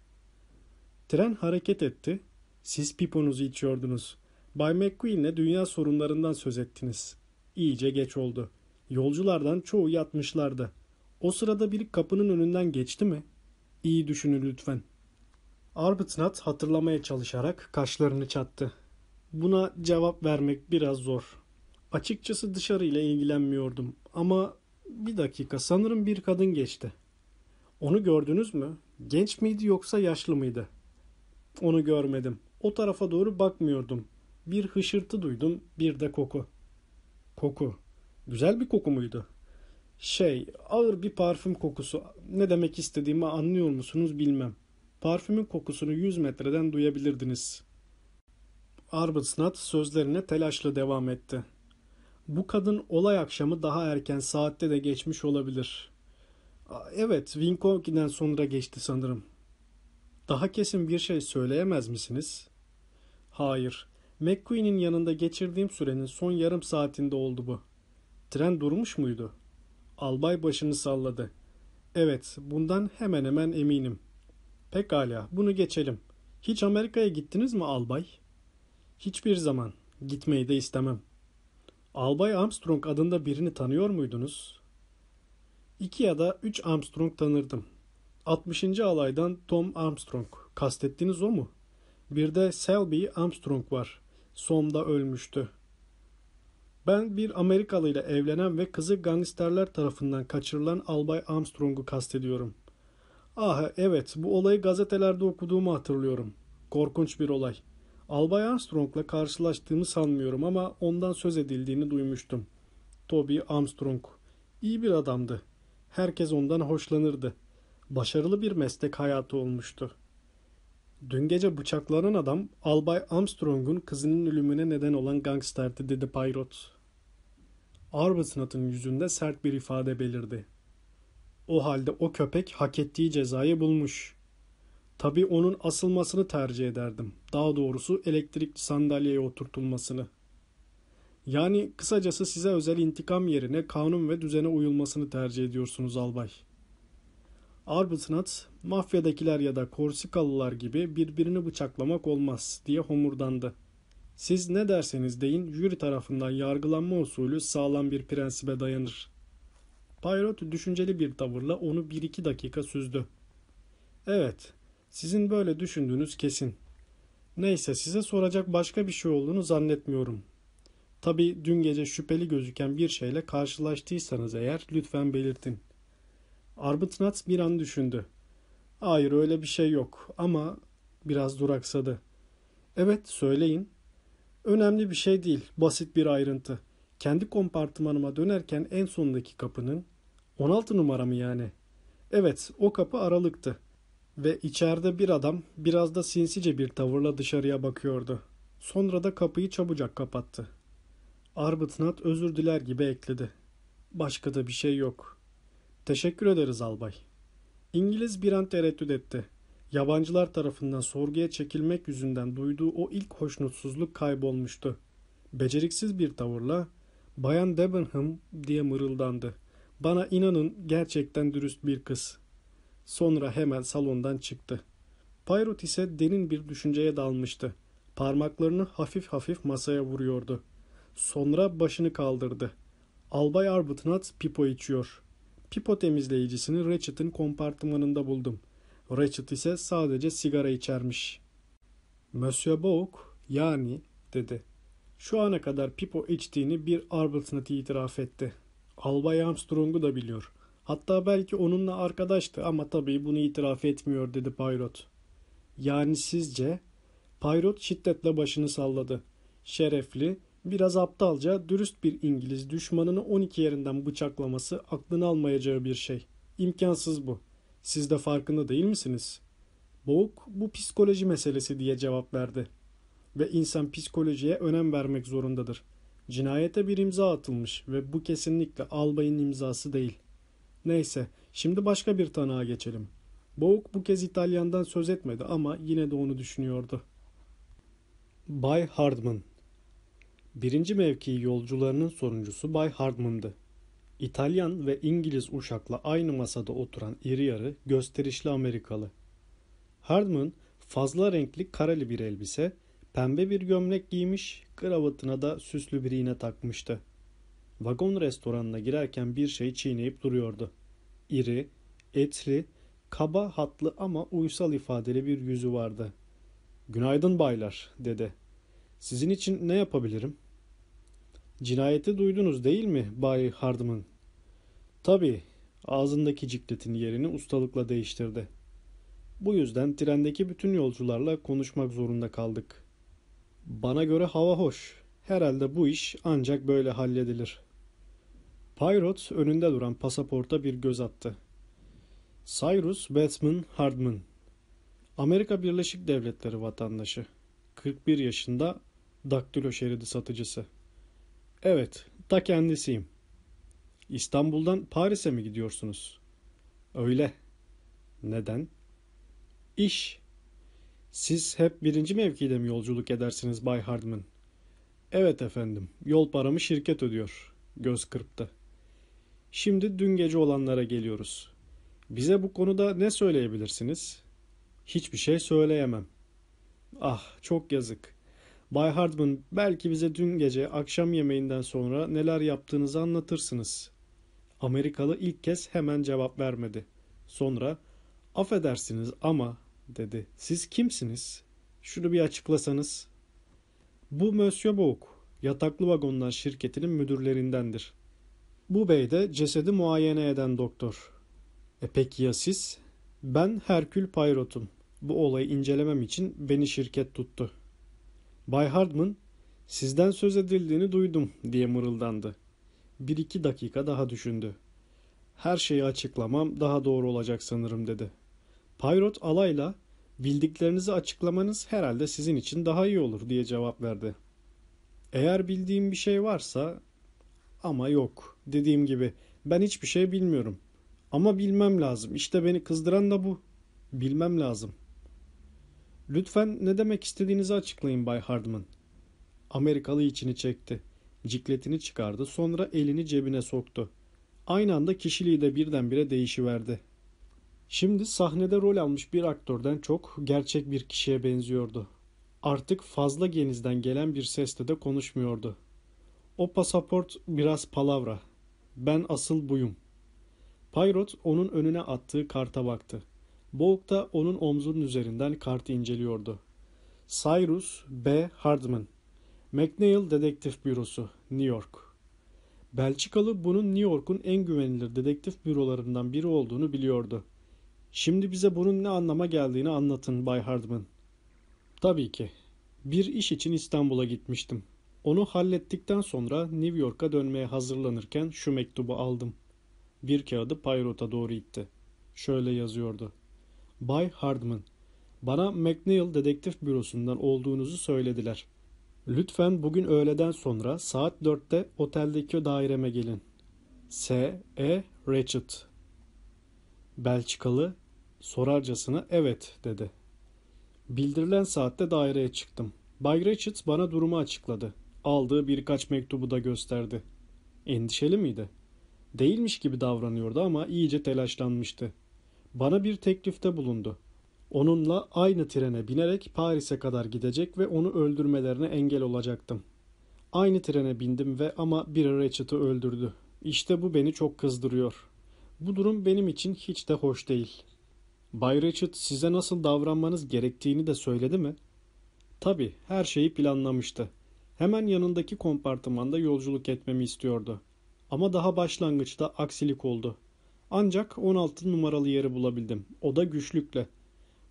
Tren hareket etti. Siz piponuzu içiyordunuz. Bay McQueen'le dünya sorunlarından söz ettiniz. İyice geç oldu. Yolculardan çoğu yatmışlardı. O sırada biri kapının önünden geçti mi? İyi düşünün lütfen. Arbuthnot hatırlamaya çalışarak kaşlarını çattı. Buna cevap vermek biraz zor. Açıkçası dışarıyla ilgilenmiyordum ama bir dakika sanırım bir kadın geçti. Onu gördünüz mü? Genç miydi yoksa yaşlı mıydı? Onu görmedim. O tarafa doğru bakmıyordum. Bir hışırtı duydum, bir de koku. Koku. Güzel bir koku muydu? Şey, ağır bir parfüm kokusu. Ne demek istediğimi anlıyor musunuz bilmem. Parfümün kokusunu 100 metreden duyabilirdiniz. Arbuthnot sözlerine telaşla devam etti. Bu kadın olay akşamı daha erken saatte de geçmiş olabilir. Evet, Winkoki'den sonra geçti sanırım. Daha kesin bir şey söyleyemez misiniz? Hayır. McQueen'in yanında geçirdiğim sürenin son yarım saatinde oldu bu. Tren durmuş muydu? Albay başını salladı. Evet, bundan hemen hemen eminim. Pekala, bunu geçelim. Hiç Amerika'ya gittiniz mi albay? Hiçbir zaman. Gitmeyi de istemem. Albay Armstrong adında birini tanıyor muydunuz? İki ya da üç Armstrong tanırdım. 60. alaydan Tom Armstrong. Kastettiniz o mu? Bir de Selby Armstrong var. Som'da ölmüştü. Ben bir Amerikalı ile evlenen ve kızı gangsterler tarafından kaçırılan Albay Armstrong'u kastediyorum. Ah evet bu olayı gazetelerde okuduğumu hatırlıyorum. Korkunç bir olay. Albay Armstrong'la karşılaştığımı sanmıyorum ama ondan söz edildiğini duymuştum. Toby Armstrong. İyi bir adamdı. Herkes ondan hoşlanırdı. Başarılı bir meslek hayatı olmuştu. Dün gece bıçaklanan adam Albay Armstrong'un kızının ölümüne neden olan gangsterdi dedi Poirot. Arbuthnot'un yüzünde sert bir ifade belirdi. O halde o köpek hak ettiği cezayı bulmuş. Tabii onun asılmasını tercih ederdim. Daha doğrusu elektrikli sandalyeye oturtulmasını. Yani kısacası size özel intikam yerine kanun ve düzene uyulmasını tercih ediyorsunuz albay. Arbuthnot, mafyadakiler ya da Korsikalılar gibi birbirini bıçaklamak olmaz diye homurdandı. Siz ne derseniz deyin jüri tarafından yargılanma usulü sağlam bir prensibe dayanır. Poirot düşünceli bir tavırla onu bir iki dakika süzdü. Evet, sizin böyle düşündüğünüz kesin. Neyse size soracak başka bir şey olduğunu zannetmiyorum. Tabi dün gece şüpheli gözüken bir şeyle karşılaştıysanız eğer lütfen belirtin. Arbuthnot bir an düşündü. Hayır öyle bir şey yok ama biraz duraksadı. Evet söyleyin. Önemli bir şey değil, basit bir ayrıntı. Kendi kompartımanıma dönerken en sondaki kapının 16 numara mı yani? Evet, o kapı aralıktı. Ve içeride bir adam biraz da sinsice bir tavırla dışarıya bakıyordu. Sonra da kapıyı çabucak kapattı. Arbuthnot özür diler gibi ekledi. Başka da bir şey yok. Teşekkür ederiz albay. İngiliz bir an tereddüt etti. Yabancılar tarafından sorguya çekilmek yüzünden duyduğu o ilk hoşnutsuzluk kaybolmuştu. Beceriksiz bir tavırla Bayan Debenham diye mırıldandı. Bana inanın gerçekten dürüst bir kız. Sonra hemen salondan çıktı. Poirot ise derin bir düşünceye dalmıştı. Parmaklarını hafif hafif masaya vuruyordu. Sonra başını kaldırdı. Albay Arbuthnot pipo içiyor. Pipo temizleyicisini Ratchet'in kompartımanında buldum. Ratchet ise sadece sigara içermiş. Monsieur Bouk yani dedi. Şu ana kadar pipo içtiğini bir Arbuthnot itiraf etti. Albay Armstrong'u da biliyor. Hatta belki onunla arkadaştı ama tabii bunu itiraf etmiyor dedi Poirot. Yani sizce? Poirot şiddetle başını salladı. Şerefli, biraz aptalca, dürüst bir İngiliz düşmanını 12 yerinden bıçaklaması aklını almayacağı bir şey. İmkansız bu. Siz de farkında değil misiniz? Boğuk bu psikoloji meselesi diye cevap verdi. Ve insan psikolojiye önem vermek zorundadır. Cinayete bir imza atılmış ve bu kesinlikle albayın imzası değil. Neyse, şimdi başka bir tanığa geçelim. Boğuk bu kez İtalyan'dan söz etmedi ama yine de onu düşünüyordu. Bay Hardman Birinci mevki yolcularının sonuncusu Bay Hardman'dı. İtalyan ve İngiliz uşakla aynı masada oturan iri yarı, gösterişli Amerikalı. Hardman fazla renkli kareli bir elbise, pembe bir gömlek giymiş, kravatına da süslü bir iğne takmıştı. Vagon restoranına girerken bir şey çiğneyip duruyordu. İri, etli, kaba hatlı ama uysal ifadeli bir yüzü vardı. Günaydın baylar, dedi. Sizin için ne yapabilirim? Cinayeti duydunuz değil mi Bay Hardman? Tabii, ağzındaki cikletin yerini ustalıkla değiştirdi. Bu yüzden trendeki bütün yolcularla konuşmak zorunda kaldık. Bana göre hava hoş. Herhalde bu iş ancak böyle halledilir. Poirot önünde duran pasaporta bir göz attı. Cyrus Bateman Hardman Amerika Birleşik Devletleri vatandaşı. 41 yaşında daktilo şeridi satıcısı. Evet, ta kendisiyim. İstanbul'dan Paris'e mi gidiyorsunuz? Öyle. Neden? İş. Siz hep birinci mevkide mi yolculuk edersiniz Bay Hardman? Evet efendim. Yol paramı şirket ödüyor. Göz kırptı. Şimdi dün gece olanlara geliyoruz. Bize bu konuda ne söyleyebilirsiniz? Hiçbir şey söyleyemem. Ah, çok yazık. Bay Hardman, belki bize dün gece akşam yemeğinden sonra neler yaptığınızı anlatırsınız. Amerikalı ilk kez hemen cevap vermedi. Sonra, affedersiniz ama dedi. Siz kimsiniz? Şunu bir açıklasanız. Bu Monsieur Bouk, yataklı vagonlar şirketinin müdürlerindendir. Bu bey de cesedi muayene eden doktor. E peki ya siz? Ben Herkül Payrot'um. Bu olayı incelemem için beni şirket tuttu. Bay Hardman, sizden söz edildiğini duydum diye mırıldandı. Bir iki dakika daha düşündü. Her şeyi açıklamam daha doğru olacak sanırım dedi. Payrot alayla bildiklerinizi açıklamanız herhalde sizin için daha iyi olur diye cevap verdi. Eğer bildiğim bir şey varsa ama yok. Dediğim gibi ben hiçbir şey bilmiyorum. Ama bilmem lazım. İşte beni kızdıran da bu. Bilmem lazım. Lütfen ne demek istediğinizi açıklayın Bay Hardman. Amerikalı içini çekti. Cikletini çıkardı sonra elini cebine soktu. Aynı anda kişiliği de birdenbire değişiverdi. Şimdi sahnede rol almış bir aktörden çok gerçek bir kişiye benziyordu. Artık fazla genizden gelen bir sesle de konuşmuyordu. O pasaport biraz palavra. Ben asıl buyum. Payrot onun önüne attığı karta baktı. Boğuk da onun omzunun üzerinden kartı inceliyordu. Cyrus B. Hardman McNeil Dedektif Bürosu New York Belçikalı bunun New York'un en güvenilir dedektif bürolarından biri olduğunu biliyordu. Şimdi bize bunun ne anlama geldiğini anlatın Bay Hardman. Tabii ki. Bir iş için İstanbul'a gitmiştim. Onu hallettikten sonra New York'a dönmeye hazırlanırken şu mektubu aldım. Bir kağıdı Payrot'a doğru itti. Şöyle yazıyordu. Bay Hardman, bana McNeil Dedektif Bürosu'ndan olduğunuzu söylediler. Lütfen bugün öğleden sonra saat 4'te oteldeki daireme gelin. S. E. Ratchet Belçikalı sorarcasına evet dedi. Bildirilen saatte daireye çıktım. Bay Ratchet bana durumu açıkladı. Aldığı birkaç mektubu da gösterdi. Endişeli miydi? Değilmiş gibi davranıyordu ama iyice telaşlanmıştı. Bana bir teklifte bulundu. Onunla aynı trene binerek Paris'e kadar gidecek ve onu öldürmelerine engel olacaktım. Aynı trene bindim ve ama biri Ratchet'ı öldürdü. İşte bu beni çok kızdırıyor. Bu durum benim için hiç de hoş değil. Bay Ratchet size nasıl davranmanız gerektiğini de söyledi mi? Tabii, her şeyi planlamıştı. Hemen yanındaki kompartımanda yolculuk etmemi istiyordu. Ama daha başlangıçta aksilik oldu. Ancak 16 numaralı yeri bulabildim. O da güçlükle.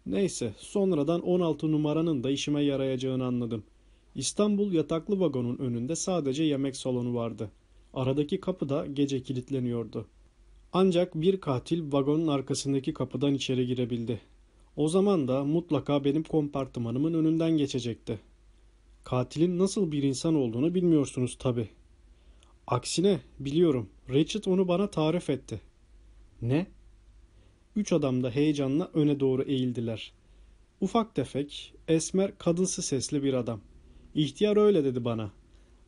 Neyse sonradan 16 numaranın da işime yarayacağını anladım. İstanbul yataklı vagonun önünde sadece yemek salonu vardı. Aradaki kapı da gece kilitleniyordu. Ancak bir katil vagonun arkasındaki kapıdan içeri girebildi. O zaman da mutlaka benim kompartımanımın önünden geçecekti. Katilin nasıl bir insan olduğunu bilmiyorsunuz tabi. Aksine biliyorum. Richard onu bana tarif etti. Ne? Üç adam da heyecanla öne doğru eğildiler. Ufak tefek, esmer, kadınsı sesli bir adam. İhtiyar öyle dedi bana.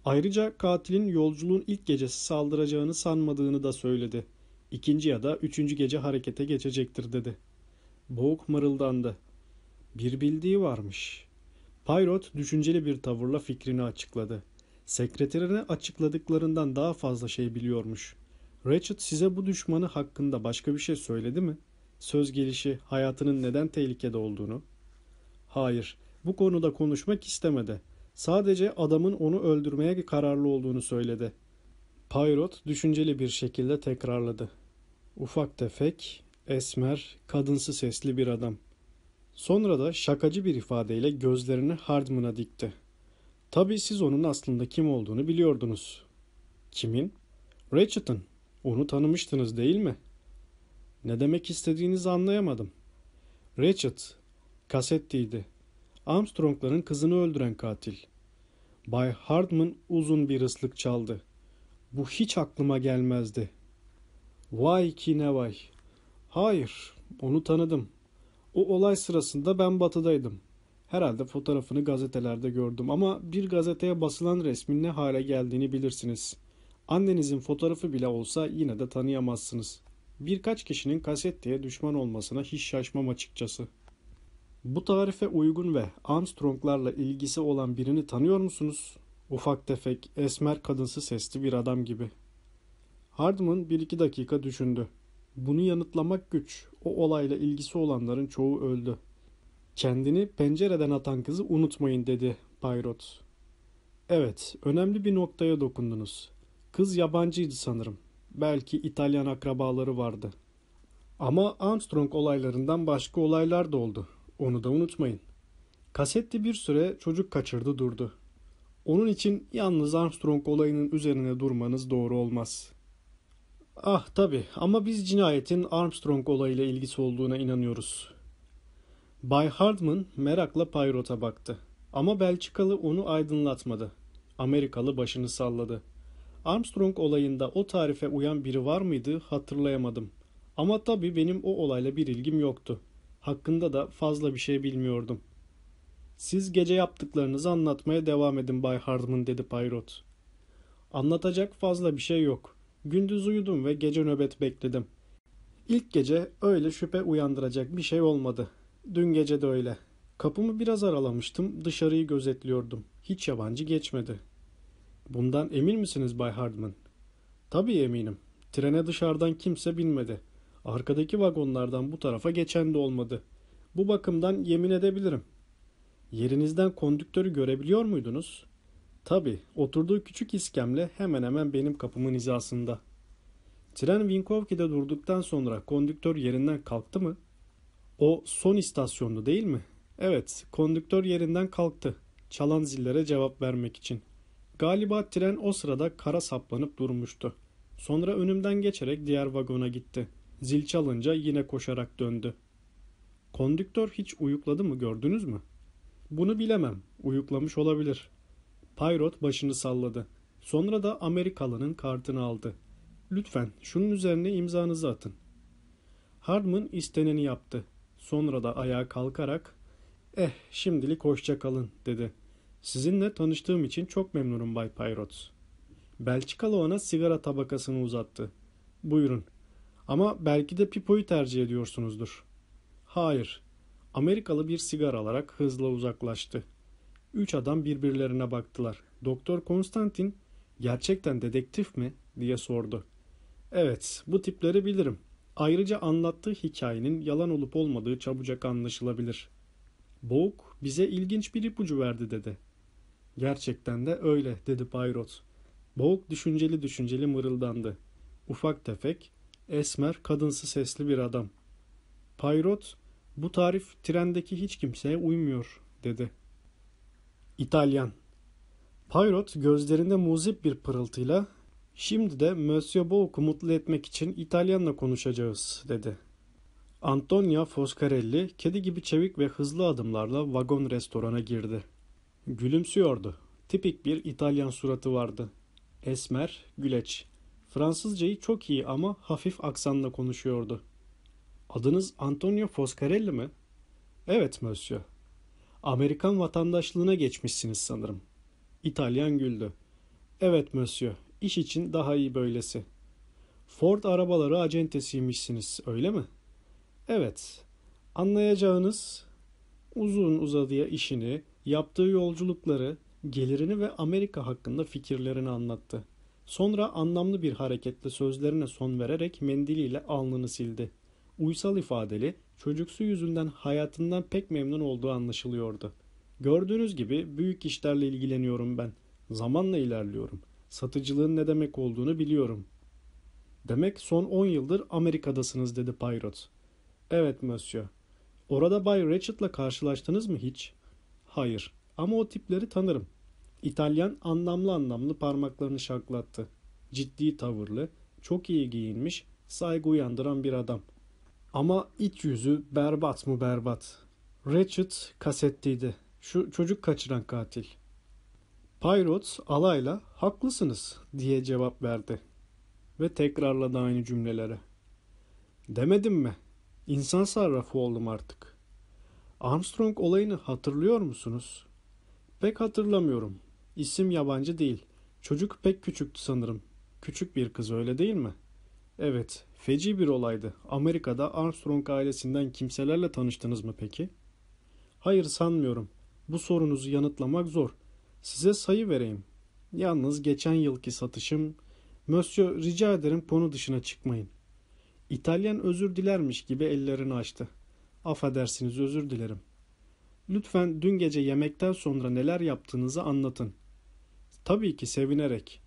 Ayrıca katilin yolculuğun ilk gecesi saldıracağını sanmadığını da söyledi. İkinci ya da üçüncü gece harekete geçecektir dedi. Boğuk mırıldandı. Bir bildiği varmış. Payrot düşünceli bir tavırla fikrini açıkladı. Sekreterine açıkladıklarından daha fazla şey biliyormuş. Ratchet size bu düşmanı hakkında başka bir şey söyledi mi? Söz gelişi hayatının neden tehlikede olduğunu? Hayır, bu konuda konuşmak istemedi. Sadece adamın onu öldürmeye kararlı olduğunu söyledi. Payrot düşünceli bir şekilde tekrarladı. Ufak tefek, esmer, kadınsı sesli bir adam. Sonra da şakacı bir ifadeyle gözlerini Hardman'a dikti. Tabii siz onun aslında kim olduğunu biliyordunuz. Kimin? Ratchet'ın. Onu tanımıştınız değil mi? Ne demek istediğinizi anlayamadım. Ratchet, kasettiydi. Armstrong'ların kızını öldüren katil. Bay Hardman uzun bir ıslık çaldı. Bu hiç aklıma gelmezdi. Vay ki ne vay. Hayır, onu tanıdım. O olay sırasında ben batıdaydım. Herhalde fotoğrafını gazetelerde gördüm ama bir gazeteye basılan resmin ne hale geldiğini bilirsiniz. Annenizin fotoğrafı bile olsa yine de tanıyamazsınız. Birkaç kişinin kaset diye düşman olmasına hiç şaşmam açıkçası. Bu tarife uygun ve Armstrong'larla ilgisi olan birini tanıyor musunuz? Ufak tefek, esmer kadınsı sesli bir adam gibi. Hardman bir iki dakika düşündü. Bunu yanıtlamak güç. O olayla ilgisi olanların çoğu öldü. Kendini pencereden atan kızı unutmayın dedi Payrot. Evet, önemli bir noktaya dokundunuz. Kız yabancıydı sanırım. Belki İtalyan akrabaları vardı. Ama Armstrong olaylarından başka olaylar da oldu. Onu da unutmayın. Kasetti bir süre çocuk kaçırdı durdu. Onun için yalnız Armstrong olayının üzerine durmanız doğru olmaz. Ah tabi ama biz cinayetin Armstrong olayıyla ilgisi olduğuna inanıyoruz. Bay Hardman merakla Payrot'a baktı. Ama Belçikalı onu aydınlatmadı. Amerikalı başını salladı. Armstrong olayında o tarife uyan biri var mıydı hatırlayamadım. Ama tabii benim o olayla bir ilgim yoktu. Hakkında da fazla bir şey bilmiyordum. Siz gece yaptıklarınızı anlatmaya devam edin Bay Hardman dedi Payrot. Anlatacak fazla bir şey yok. Gündüz uyudum ve gece nöbet bekledim. İlk gece öyle şüphe uyandıracak bir şey olmadı. Dün gece de öyle. Kapımı biraz aralamıştım, dışarıyı gözetliyordum. Hiç yabancı geçmedi. Bundan emin misiniz Bay Hardman? Tabii eminim. Trene dışarıdan kimse binmedi. Arkadaki vagonlardan bu tarafa geçen de olmadı. Bu bakımdan yemin edebilirim. Yerinizden kondüktörü görebiliyor muydunuz? Tabii, oturduğu küçük iskemle hemen hemen benim kapımın hizasında. Tren Winkovki'de durduktan sonra kondüktör yerinden kalktı mı? O son istasyondu değil mi? Evet, kondüktör yerinden kalktı. Çalan zillere cevap vermek için. Galiba tren o sırada kara saplanıp durmuştu. Sonra önümden geçerek diğer vagona gitti. Zil çalınca yine koşarak döndü. Kondüktör hiç uyukladı mı gördünüz mü? Bunu bilemem. Uyuklamış olabilir. Payrot başını salladı. Sonra da Amerikalının kartını aldı. Lütfen şunun üzerine imzanızı atın. Hardman isteneni yaptı. Sonra da ayağa kalkarak "Eh, şimdilik hoşça kalın." dedi. "Sizinle tanıştığım için çok memnunum Bay Payrot." Belçikalı ona sigara tabakasını uzattı. "Buyurun. Ama belki de pipoyu tercih ediyorsunuzdur." "Hayır." Amerikalı bir sigara alarak hızla uzaklaştı. Üç adam birbirlerine baktılar. Doktor Konstantin gerçekten dedektif mi diye sordu. Evet bu tipleri bilirim. Ayrıca anlattığı hikayenin yalan olup olmadığı çabucak anlaşılabilir. Boğuk bize ilginç bir ipucu verdi dedi. Gerçekten de öyle dedi Bayrot. Boğuk düşünceli düşünceli mırıldandı. Ufak tefek, esmer, kadınsı sesli bir adam. Payrot, bu tarif trendeki hiç kimseye uymuyor dedi. İtalyan. Payrot gözlerinde muzip bir pırıltıyla Şimdi de Monsieur Bouk'u mutlu etmek için İtalyanla konuşacağız dedi. Antonia Foscarelli kedi gibi çevik ve hızlı adımlarla vagon restorana girdi. Gülümsüyordu. Tipik bir İtalyan suratı vardı. Esmer, güleç. Fransızcayı çok iyi ama hafif aksanla konuşuyordu. Adınız Antonio Foscarelli mi? Evet, monsieur. Amerikan vatandaşlığına geçmişsiniz sanırım. İtalyan güldü. Evet, monsieur. İş için daha iyi böylesi. Ford arabaları acentesiymişsiniz, öyle mi? Evet. Anlayacağınız uzun uzadıya işini, yaptığı yolculukları, gelirini ve Amerika hakkında fikirlerini anlattı. Sonra anlamlı bir hareketle sözlerine son vererek mendiliyle alnını sildi. Uysal ifadeli, çocuksu yüzünden hayatından pek memnun olduğu anlaşılıyordu. Gördüğünüz gibi büyük işlerle ilgileniyorum ben. Zamanla ilerliyorum. Satıcılığın ne demek olduğunu biliyorum. Demek son 10 yıldır Amerika'dasınız dedi Poirot. Evet monsieur. Orada Bay Ratchet'la karşılaştınız mı hiç? Hayır. Ama o tipleri tanırım. İtalyan anlamlı anlamlı parmaklarını şaklattı. Ciddi tavırlı, çok iyi giyinmiş, saygı uyandıran bir adam. Ama iç yüzü berbat mı berbat. Ratchet kasettiydi. Şu çocuk kaçıran katil. Pyrot alayla haklısınız diye cevap verdi. Ve tekrarladı aynı cümlelere. Demedim mi? İnsan sarrafı oldum artık. Armstrong olayını hatırlıyor musunuz? Pek hatırlamıyorum. İsim yabancı değil. Çocuk pek küçüktü sanırım. Küçük bir kız öyle değil mi? Evet, feci bir olaydı. Amerika'da Armstrong ailesinden kimselerle tanıştınız mı peki? Hayır sanmıyorum. Bu sorunuzu yanıtlamak zor. Size sayı vereyim. Yalnız geçen yılki satışım... Monsieur rica ederim konu dışına çıkmayın. İtalyan özür dilermiş gibi ellerini açtı. Affedersiniz özür dilerim. Lütfen dün gece yemekten sonra neler yaptığınızı anlatın. Tabii ki sevinerek.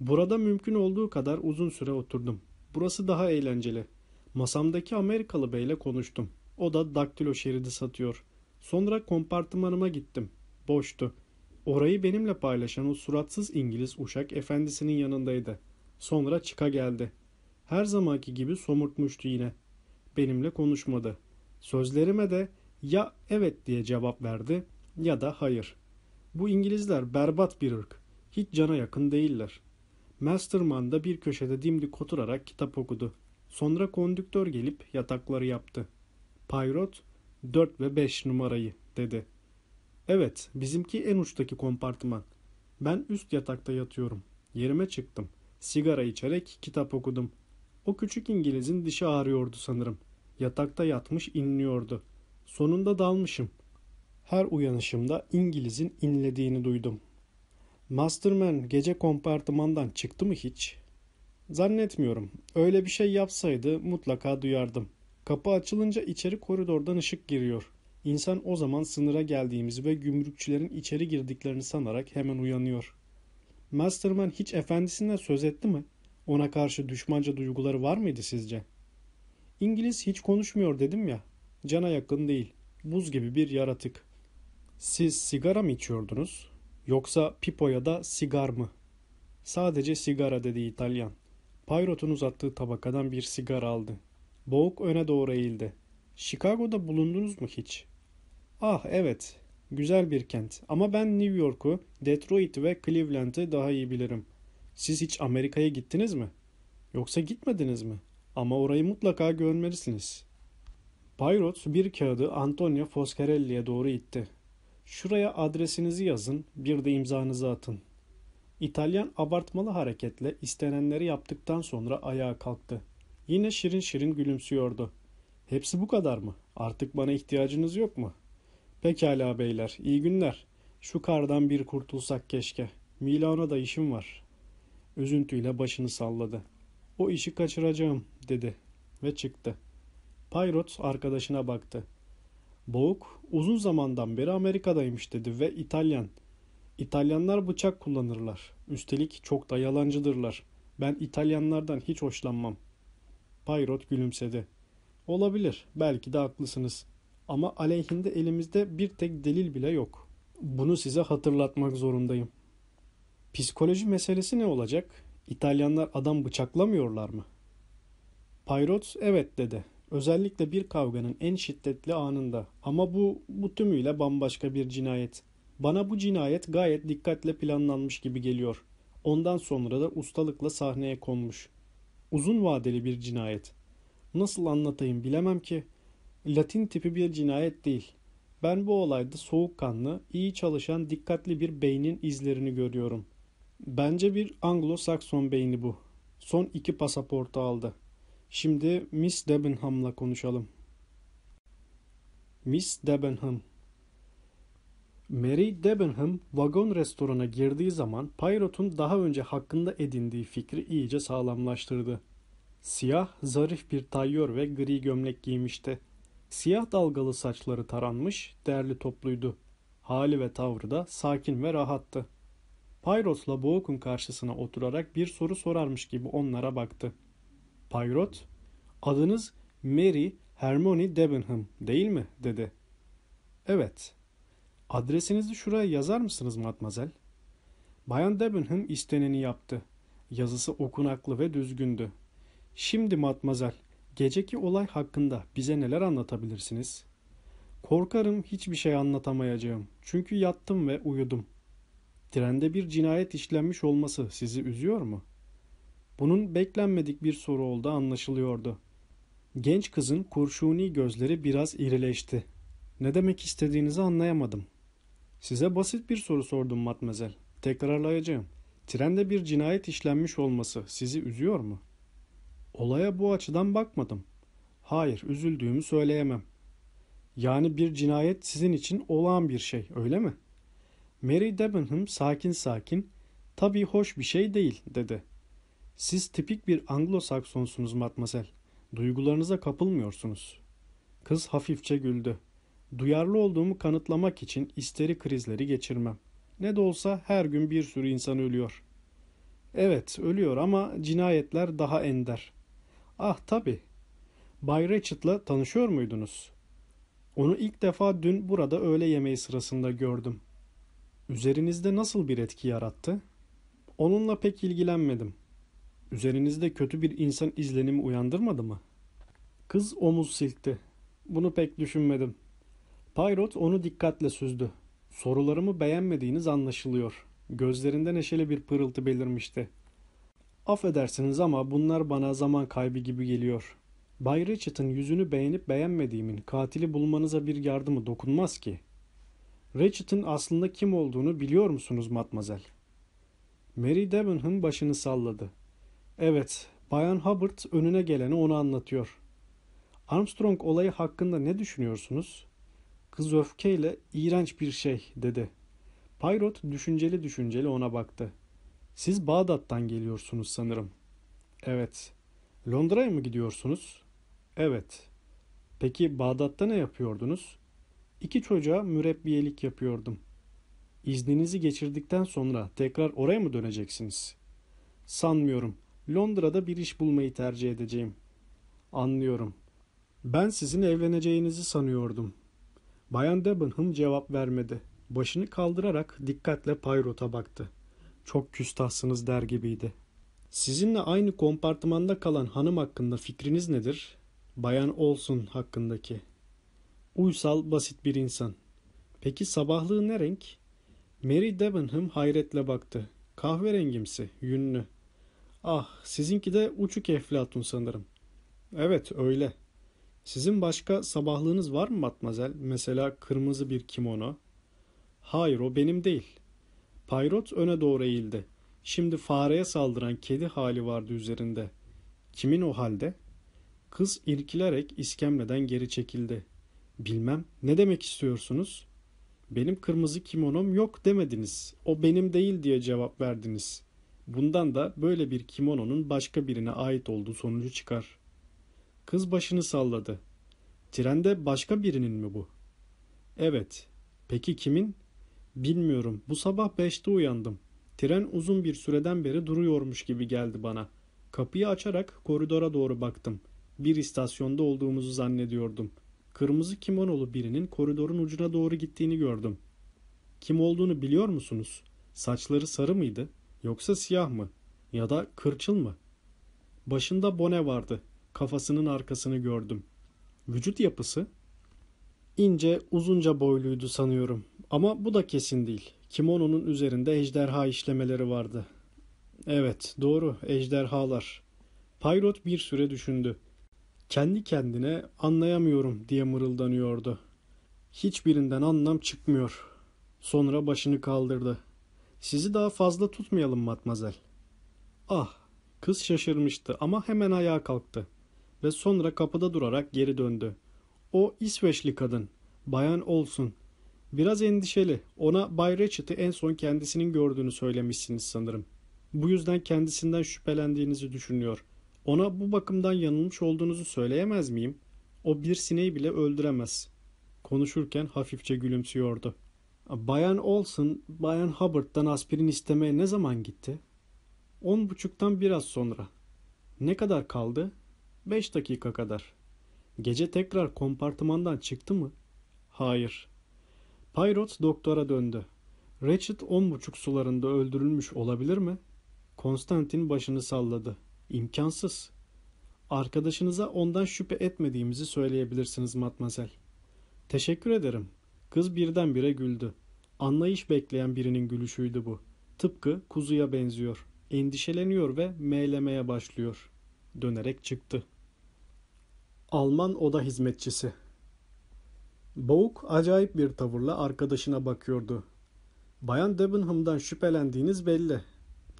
Burada mümkün olduğu kadar uzun süre oturdum. Burası daha eğlenceli. Masamdaki Amerikalı beyle konuştum. O da daktilo şeridi satıyor. Sonra kompartımanıma gittim. Boştu. Orayı benimle paylaşan o suratsız İngiliz uşak efendisinin yanındaydı. Sonra çıka geldi. Her zamanki gibi somurtmuştu yine. Benimle konuşmadı. Sözlerime de ya evet diye cevap verdi ya da hayır. Bu İngilizler berbat bir ırk. Hiç cana yakın değiller. Masterman da bir köşede dimdik oturarak kitap okudu. Sonra kondüktör gelip yatakları yaptı. Payrot 4 ve 5 numarayı dedi. Evet bizimki en uçtaki kompartıman. Ben üst yatakta yatıyorum. Yerime çıktım. Sigara içerek kitap okudum. O küçük İngiliz'in dişi ağrıyordu sanırım. Yatakta yatmış inliyordu. Sonunda dalmışım. Her uyanışımda İngiliz'in inlediğini duydum. Masterman gece kompartımandan çıktı mı hiç? Zannetmiyorum. Öyle bir şey yapsaydı mutlaka duyardım. Kapı açılınca içeri koridordan ışık giriyor. İnsan o zaman sınıra geldiğimizi ve gümrükçülerin içeri girdiklerini sanarak hemen uyanıyor. Masterman hiç efendisinden söz etti mi? Ona karşı düşmanca duyguları var mıydı sizce? İngiliz hiç konuşmuyor dedim ya. Cana yakın değil. Buz gibi bir yaratık. Siz sigara mı içiyordunuz? Yoksa pipo ya da sigar mı? Sadece sigara dedi İtalyan. Payrot'un uzattığı tabakadan bir sigara aldı. Boğuk öne doğru eğildi. Chicago'da bulundunuz mu hiç? Ah evet. Güzel bir kent. Ama ben New York'u, Detroit'i ve Cleveland'ı daha iyi bilirim. Siz hiç Amerika'ya gittiniz mi? Yoksa gitmediniz mi? Ama orayı mutlaka görmelisiniz. Payrot bir kağıdı Antonio Foscarelli'ye doğru itti. Şuraya adresinizi yazın, bir de imzanızı atın. İtalyan abartmalı hareketle istenenleri yaptıktan sonra ayağa kalktı. Yine şirin şirin gülümsüyordu. Hepsi bu kadar mı? Artık bana ihtiyacınız yok mu? Pekala beyler, iyi günler. Şu kardan bir kurtulsak keşke. Milano'da işim var. Üzüntüyle başını salladı. O işi kaçıracağım dedi ve çıktı. Payrot arkadaşına baktı. Boğuk uzun zamandan beri Amerika'daymış dedi ve İtalyan. İtalyanlar bıçak kullanırlar. Üstelik çok da yalancıdırlar. Ben İtalyanlardan hiç hoşlanmam. Payrot gülümsedi. Olabilir, belki de haklısınız. Ama aleyhinde elimizde bir tek delil bile yok. Bunu size hatırlatmak zorundayım. Psikoloji meselesi ne olacak? İtalyanlar adam bıçaklamıyorlar mı? Payrot evet dedi. Özellikle bir kavganın en şiddetli anında. Ama bu, bu tümüyle bambaşka bir cinayet. Bana bu cinayet gayet dikkatle planlanmış gibi geliyor. Ondan sonra da ustalıkla sahneye konmuş. Uzun vadeli bir cinayet. Nasıl anlatayım bilemem ki. Latin tipi bir cinayet değil. Ben bu olayda soğukkanlı, iyi çalışan, dikkatli bir beynin izlerini görüyorum. Bence bir Anglo-Sakson beyni bu. Son iki pasaportu aldı. Şimdi Miss Debenham'la konuşalım. Miss Debenham Mary Debenham vagon restorana girdiği zaman Poirot'un daha önce hakkında edindiği fikri iyice sağlamlaştırdı. Siyah, zarif bir tayyör ve gri gömlek giymişti. Siyah dalgalı saçları taranmış, derli topluydu. Hali ve tavrı da sakin ve rahattı. Poirot'la Boğuk'un karşısına oturarak bir soru sorarmış gibi onlara baktı. Poirot, adınız Mary Hermione Debenham değil mi? dedi. Evet. Adresinizi şuraya yazar mısınız matmazel? Bayan Debenham isteneni yaptı. Yazısı okunaklı ve düzgündü. Şimdi matmazel, geceki olay hakkında bize neler anlatabilirsiniz? Korkarım hiçbir şey anlatamayacağım. Çünkü yattım ve uyudum. Trende bir cinayet işlenmiş olması sizi üzüyor mu? Bunun beklenmedik bir soru oldu anlaşılıyordu. Genç kızın kurşuni gözleri biraz irileşti. Ne demek istediğinizi anlayamadım. Size basit bir soru sordum matmazel. Tekrarlayacağım. Trende bir cinayet işlenmiş olması sizi üzüyor mu? Olaya bu açıdan bakmadım. Hayır, üzüldüğümü söyleyemem. Yani bir cinayet sizin için olağan bir şey, öyle mi? Mary Debenham sakin sakin, tabii hoş bir şey değil, dedi. Siz tipik bir Anglo-Saksonsunuz matmazel. Duygularınıza kapılmıyorsunuz. Kız hafifçe güldü. Duyarlı olduğumu kanıtlamak için isteri krizleri geçirmem. Ne de olsa her gün bir sürü insan ölüyor. Evet, ölüyor ama cinayetler daha ender. Ah tabii. Bay Ratchet'la tanışıyor muydunuz? Onu ilk defa dün burada öğle yemeği sırasında gördüm. Üzerinizde nasıl bir etki yarattı? Onunla pek ilgilenmedim. Üzerinizde kötü bir insan izlenimi uyandırmadı mı? Kız omuz silkti. Bunu pek düşünmedim. Poirot onu dikkatle süzdü. Sorularımı beğenmediğiniz anlaşılıyor. Gözlerinde neşeli bir pırıltı belirmişti. Affedersiniz ama bunlar bana zaman kaybı gibi geliyor. Bay Richard'ın yüzünü beğenip beğenmediğimin katili bulmanıza bir yardımı dokunmaz ki. Richard'ın aslında kim olduğunu biliyor musunuz matmazel? Mary Debenham başını salladı. Evet, Bayan Hubbard önüne geleni ona anlatıyor. Armstrong olayı hakkında ne düşünüyorsunuz? Kız öfkeyle iğrenç bir şey dedi. Poirot düşünceli düşünceli ona baktı. Siz Bağdat'tan geliyorsunuz sanırım. Evet. Londra'ya mı gidiyorsunuz? Evet. Peki Bağdat'ta ne yapıyordunuz? İki çocuğa mürebbiyelik yapıyordum. İzninizi geçirdikten sonra tekrar oraya mı döneceksiniz? Sanmıyorum. Londra'da bir iş bulmayı tercih edeceğim. Anlıyorum. Ben sizin evleneceğinizi sanıyordum. Bayan Debenham cevap vermedi. Başını kaldırarak dikkatle Poirot'a baktı. Çok küstahsınız der gibiydi. Sizinle aynı kompartımanda kalan hanım hakkında fikriniz nedir? Bayan Olsun hakkındaki. Uysal, basit bir insan. Peki sabahlığı ne renk? Mary Debenham hayretle baktı. Kahverengimsi, yünlü. Ah, sizinki de uçuk eflatun sanırım. Evet, öyle. Sizin başka sabahlığınız var mı matmazel? Mesela kırmızı bir kimono. Hayır, o benim değil. Payrot öne doğru eğildi. Şimdi fareye saldıran kedi hali vardı üzerinde. Kimin o halde? Kız irkilerek iskemleden geri çekildi. Bilmem, ne demek istiyorsunuz? Benim kırmızı kimonom yok demediniz. O benim değil diye cevap verdiniz. Bundan da böyle bir kimononun başka birine ait olduğu sonucu çıkar. Kız başını salladı. Trende başka birinin mi bu? Evet. Peki kimin? Bilmiyorum. Bu sabah beşte uyandım. Tren uzun bir süreden beri duruyormuş gibi geldi bana. Kapıyı açarak koridora doğru baktım. Bir istasyonda olduğumuzu zannediyordum. Kırmızı kimonolu birinin koridorun ucuna doğru gittiğini gördüm. Kim olduğunu biliyor musunuz? Saçları sarı mıydı? Yoksa siyah mı? Ya da kırçıl mı? Başında bone vardı. Kafasının arkasını gördüm. Vücut yapısı? İnce, uzunca boyluydu sanıyorum. Ama bu da kesin değil. Kimononun üzerinde ejderha işlemeleri vardı. Evet, doğru, ejderhalar. Payrot bir süre düşündü. Kendi kendine anlayamıyorum diye mırıldanıyordu. Hiçbirinden anlam çıkmıyor. Sonra başını kaldırdı. Sizi daha fazla tutmayalım matmazel. Ah, kız şaşırmıştı ama hemen ayağa kalktı ve sonra kapıda durarak geri döndü. O İsveçli kadın, bayan olsun. Biraz endişeli. Ona Bay Ratchet'ı en son kendisinin gördüğünü söylemişsiniz sanırım. Bu yüzden kendisinden şüphelendiğinizi düşünüyor. Ona bu bakımdan yanılmış olduğunuzu söyleyemez miyim? O bir sineği bile öldüremez. Konuşurken hafifçe gülümsüyordu. Bayan Olson, Bayan Hubbard'dan aspirin istemeye ne zaman gitti? On buçuktan biraz sonra. Ne kadar kaldı? Beş dakika kadar. Gece tekrar kompartımandan çıktı mı? Hayır. Poirot doktora döndü. Ratchet on buçuk sularında öldürülmüş olabilir mi? Konstantin başını salladı. İmkansız. Arkadaşınıza ondan şüphe etmediğimizi söyleyebilirsiniz matmazel. Teşekkür ederim. Kız birdenbire güldü. Anlayış bekleyen birinin gülüşüydü bu. Tıpkı kuzuya benziyor. Endişeleniyor ve meylemeye başlıyor. Dönerek çıktı. Alman oda hizmetçisi. Boğuk acayip bir tavırla arkadaşına bakıyordu. Bayan Debenham'dan şüphelendiğiniz belli.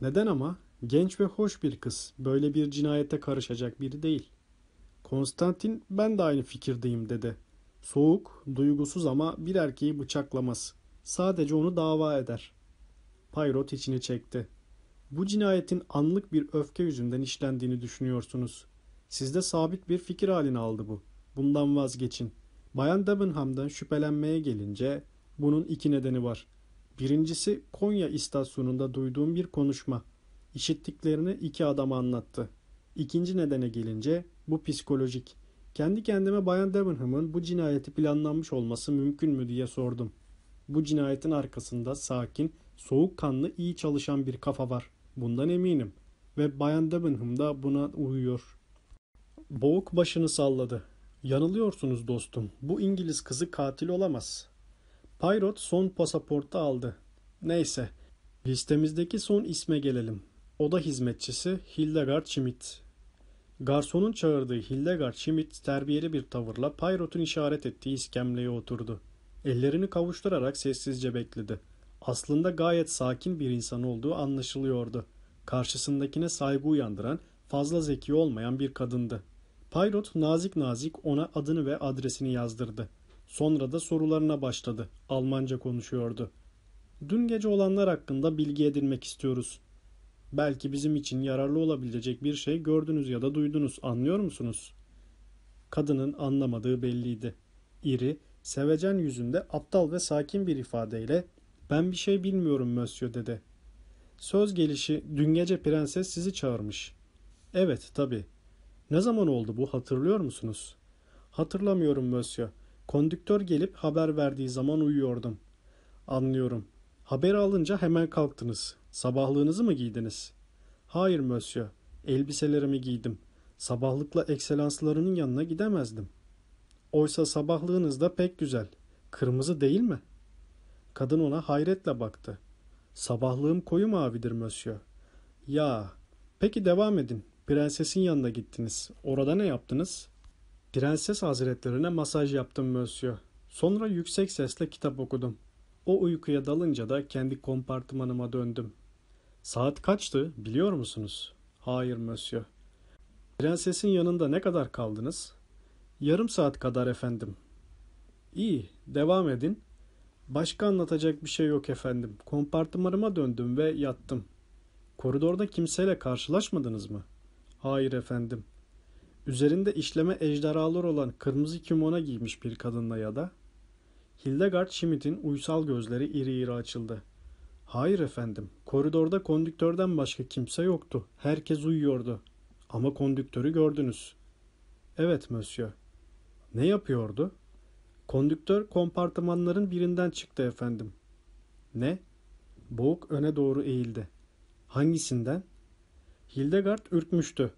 Neden ama? Genç ve hoş bir kız. Böyle bir cinayete karışacak biri değil. Konstantin ben de aynı fikirdeyim dedi. Soğuk, duygusuz ama bir erkeği bıçaklamaz. Sadece onu dava eder. Payrot içini çekti. Bu cinayetin anlık bir öfke yüzünden işlendiğini düşünüyorsunuz. Sizde sabit bir fikir haline aldı bu. Bundan vazgeçin. Bayan Debenham'dan şüphelenmeye gelince bunun iki nedeni var. Birincisi Konya istasyonunda duyduğum bir konuşma. İşittiklerini iki adam anlattı. İkinci nedene gelince bu psikolojik. Kendi kendime Bayan Debenham'ın bu cinayeti planlanmış olması mümkün mü diye sordum. Bu cinayetin arkasında sakin, soğukkanlı, iyi çalışan bir kafa var. Bundan eminim. Ve Bayan Debenham da buna uyuyor. Boğuk başını salladı. Yanılıyorsunuz dostum. Bu İngiliz kızı katil olamaz. Payrot son pasaportu aldı. Neyse. Listemizdeki son isme gelelim. Oda hizmetçisi Hildegard Schmidt. Garsonun çağırdığı Hildegard Schmidt terbiyeli bir tavırla Payrot'un işaret ettiği iskemleye oturdu. Ellerini kavuşturarak sessizce bekledi. Aslında gayet sakin bir insan olduğu anlaşılıyordu. Karşısındakine saygı uyandıran, fazla zeki olmayan bir kadındı. Payrot nazik nazik ona adını ve adresini yazdırdı. Sonra da sorularına başladı. Almanca konuşuyordu. Dün gece olanlar hakkında bilgi edinmek istiyoruz. Belki bizim için yararlı olabilecek bir şey gördünüz ya da duydunuz. Anlıyor musunuz? Kadının anlamadığı belliydi. İri, sevecen yüzünde aptal ve sakin bir ifadeyle ben bir şey bilmiyorum Monsieur dedi. Söz gelişi dün gece prenses sizi çağırmış. Evet tabi. Ne zaman oldu bu hatırlıyor musunuz? Hatırlamıyorum Monsieur. Kondüktör gelip haber verdiği zaman uyuyordum. Anlıyorum. Haberi alınca hemen kalktınız. Sabahlığınızı mı giydiniz? Hayır Monsieur. Elbiselerimi giydim. Sabahlıkla ekselanslarının yanına gidemezdim. Oysa sabahlığınız da pek güzel. Kırmızı değil mi? Kadın ona hayretle baktı. Sabahlığım koyu mavidir Monsieur. Ya, peki devam edin. Prensesin yanına gittiniz. Orada ne yaptınız? Prenses hazretlerine masaj yaptım Monsieur. Sonra yüksek sesle kitap okudum. O uykuya dalınca da kendi kompartımanıma döndüm. Saat kaçtı biliyor musunuz? Hayır Monsieur. Prensesin yanında ne kadar kaldınız? Yarım saat kadar efendim. İyi, devam edin. Başka anlatacak bir şey yok efendim. Kompartımanıma döndüm ve yattım. Koridorda kimseyle karşılaşmadınız mı? Hayır efendim. Üzerinde işleme ejderhalar olan kırmızı kimona giymiş bir kadınla ya da Hildegard Schmidt'in uysal gözleri iri iri açıldı. Hayır efendim. Koridorda kondüktörden başka kimse yoktu. Herkes uyuyordu. Ama kondüktörü gördünüz. Evet monsieur. Ne yapıyordu? Kondüktör kompartımanların birinden çıktı efendim. Ne? Boğuk öne doğru eğildi. Hangisinden? Hildegard ürkmüştü.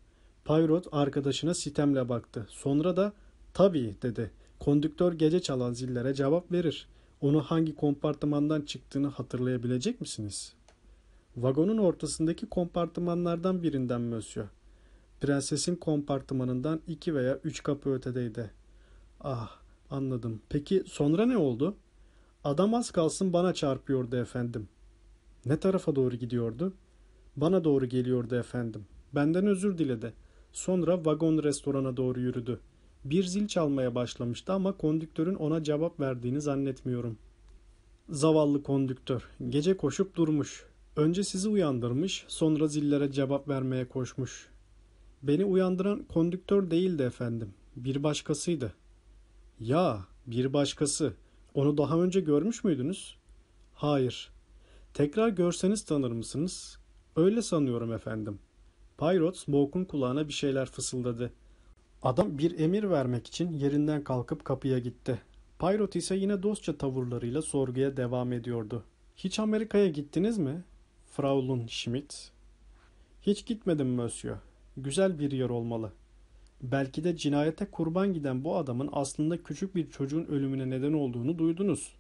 Payrot arkadaşına sitemle baktı. Sonra da Tabii dedi. Kondüktör gece çalan zillere cevap verir. Onu hangi kompartımandan çıktığını hatırlayabilecek misiniz? Vagonun ortasındaki kompartımanlardan birinden Monsieur. Prensesin kompartımanından iki veya üç kapı ötedeydi. Ah anladım. Peki sonra ne oldu? Adam az kalsın bana çarpıyordu efendim. Ne tarafa doğru gidiyordu? Bana doğru geliyordu efendim. Benden özür diledi. Sonra vagon restorana doğru yürüdü. Bir zil çalmaya başlamıştı ama kondüktörün ona cevap verdiğini zannetmiyorum. Zavallı kondüktör. Gece koşup durmuş. Önce sizi uyandırmış, sonra zillere cevap vermeye koşmuş. Beni uyandıran kondüktör değildi efendim. Bir başkasıydı. Ya, bir başkası. Onu daha önce görmüş müydünüz? Hayır. Tekrar görseniz tanır mısınız? Öyle sanıyorum efendim. Pyrot Smoke'un kulağına bir şeyler fısıldadı. Adam bir emir vermek için yerinden kalkıp kapıya gitti. Pyrot ise yine dostça tavırlarıyla sorguya devam ediyordu. Hiç Amerika'ya gittiniz mi? Fraulun Schmidt. Hiç gitmedim Monsieur. Güzel bir yer olmalı. Belki de cinayete kurban giden bu adamın aslında küçük bir çocuğun ölümüne neden olduğunu duydunuz.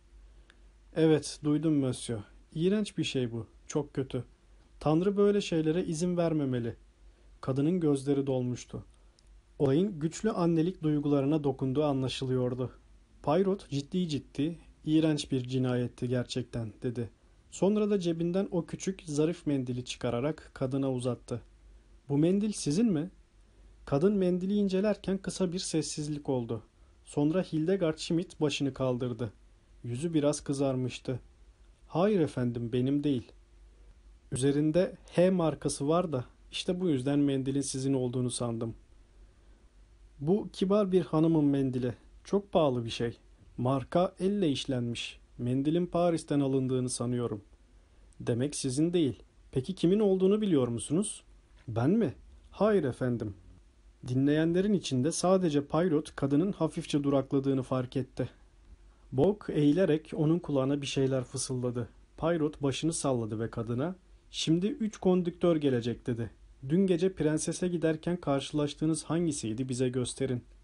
Evet, duydum Monsieur. İğrenç bir şey bu. Çok kötü. Tanrı böyle şeylere izin vermemeli. Kadının gözleri dolmuştu. Olayın güçlü annelik duygularına dokunduğu anlaşılıyordu. Payrot ciddi ciddi, iğrenç bir cinayetti gerçekten dedi. Sonra da cebinden o küçük, zarif mendili çıkararak kadına uzattı. Bu mendil sizin mi? Kadın mendili incelerken kısa bir sessizlik oldu. Sonra Hildegard Schmidt başını kaldırdı. Yüzü biraz kızarmıştı. Hayır efendim benim değil. Üzerinde H markası var da işte bu yüzden mendilin sizin olduğunu sandım. Bu kibar bir hanımın mendili. Çok pahalı bir şey. Marka elle işlenmiş. Mendilin Paris'ten alındığını sanıyorum. Demek sizin değil. Peki kimin olduğunu biliyor musunuz? Ben mi? Hayır efendim. Dinleyenlerin içinde sadece Payrot kadının hafifçe durakladığını fark etti. Bok eğilerek onun kulağına bir şeyler fısıldadı. Payrot başını salladı ve kadına ''Şimdi üç kondüktör gelecek'' dedi. ''Dün gece prensese giderken karşılaştığınız hangisiydi bize gösterin.''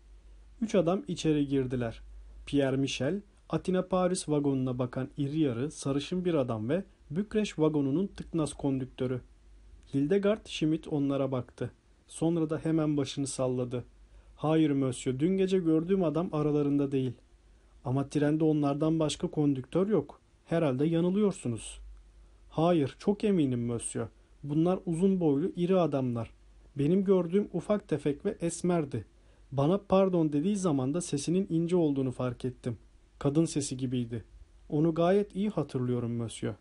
Üç adam içeri girdiler. Pierre Michel, Atina Paris vagonuna bakan iri yarı, sarışın bir adam ve Bükreş vagonunun tıknaz kondüktörü. Hildegard Schmidt onlara baktı. Sonra da hemen başını salladı. Hayır Monsieur, dün gece gördüğüm adam aralarında değil. Ama trende onlardan başka kondüktör yok. Herhalde yanılıyorsunuz. Hayır, çok eminim Monsieur. Bunlar uzun boylu, iri adamlar. Benim gördüğüm ufak tefek ve esmerdi. Bana pardon dediği zaman da sesinin ince olduğunu fark ettim. Kadın sesi gibiydi. Onu gayet iyi hatırlıyorum Monsieur.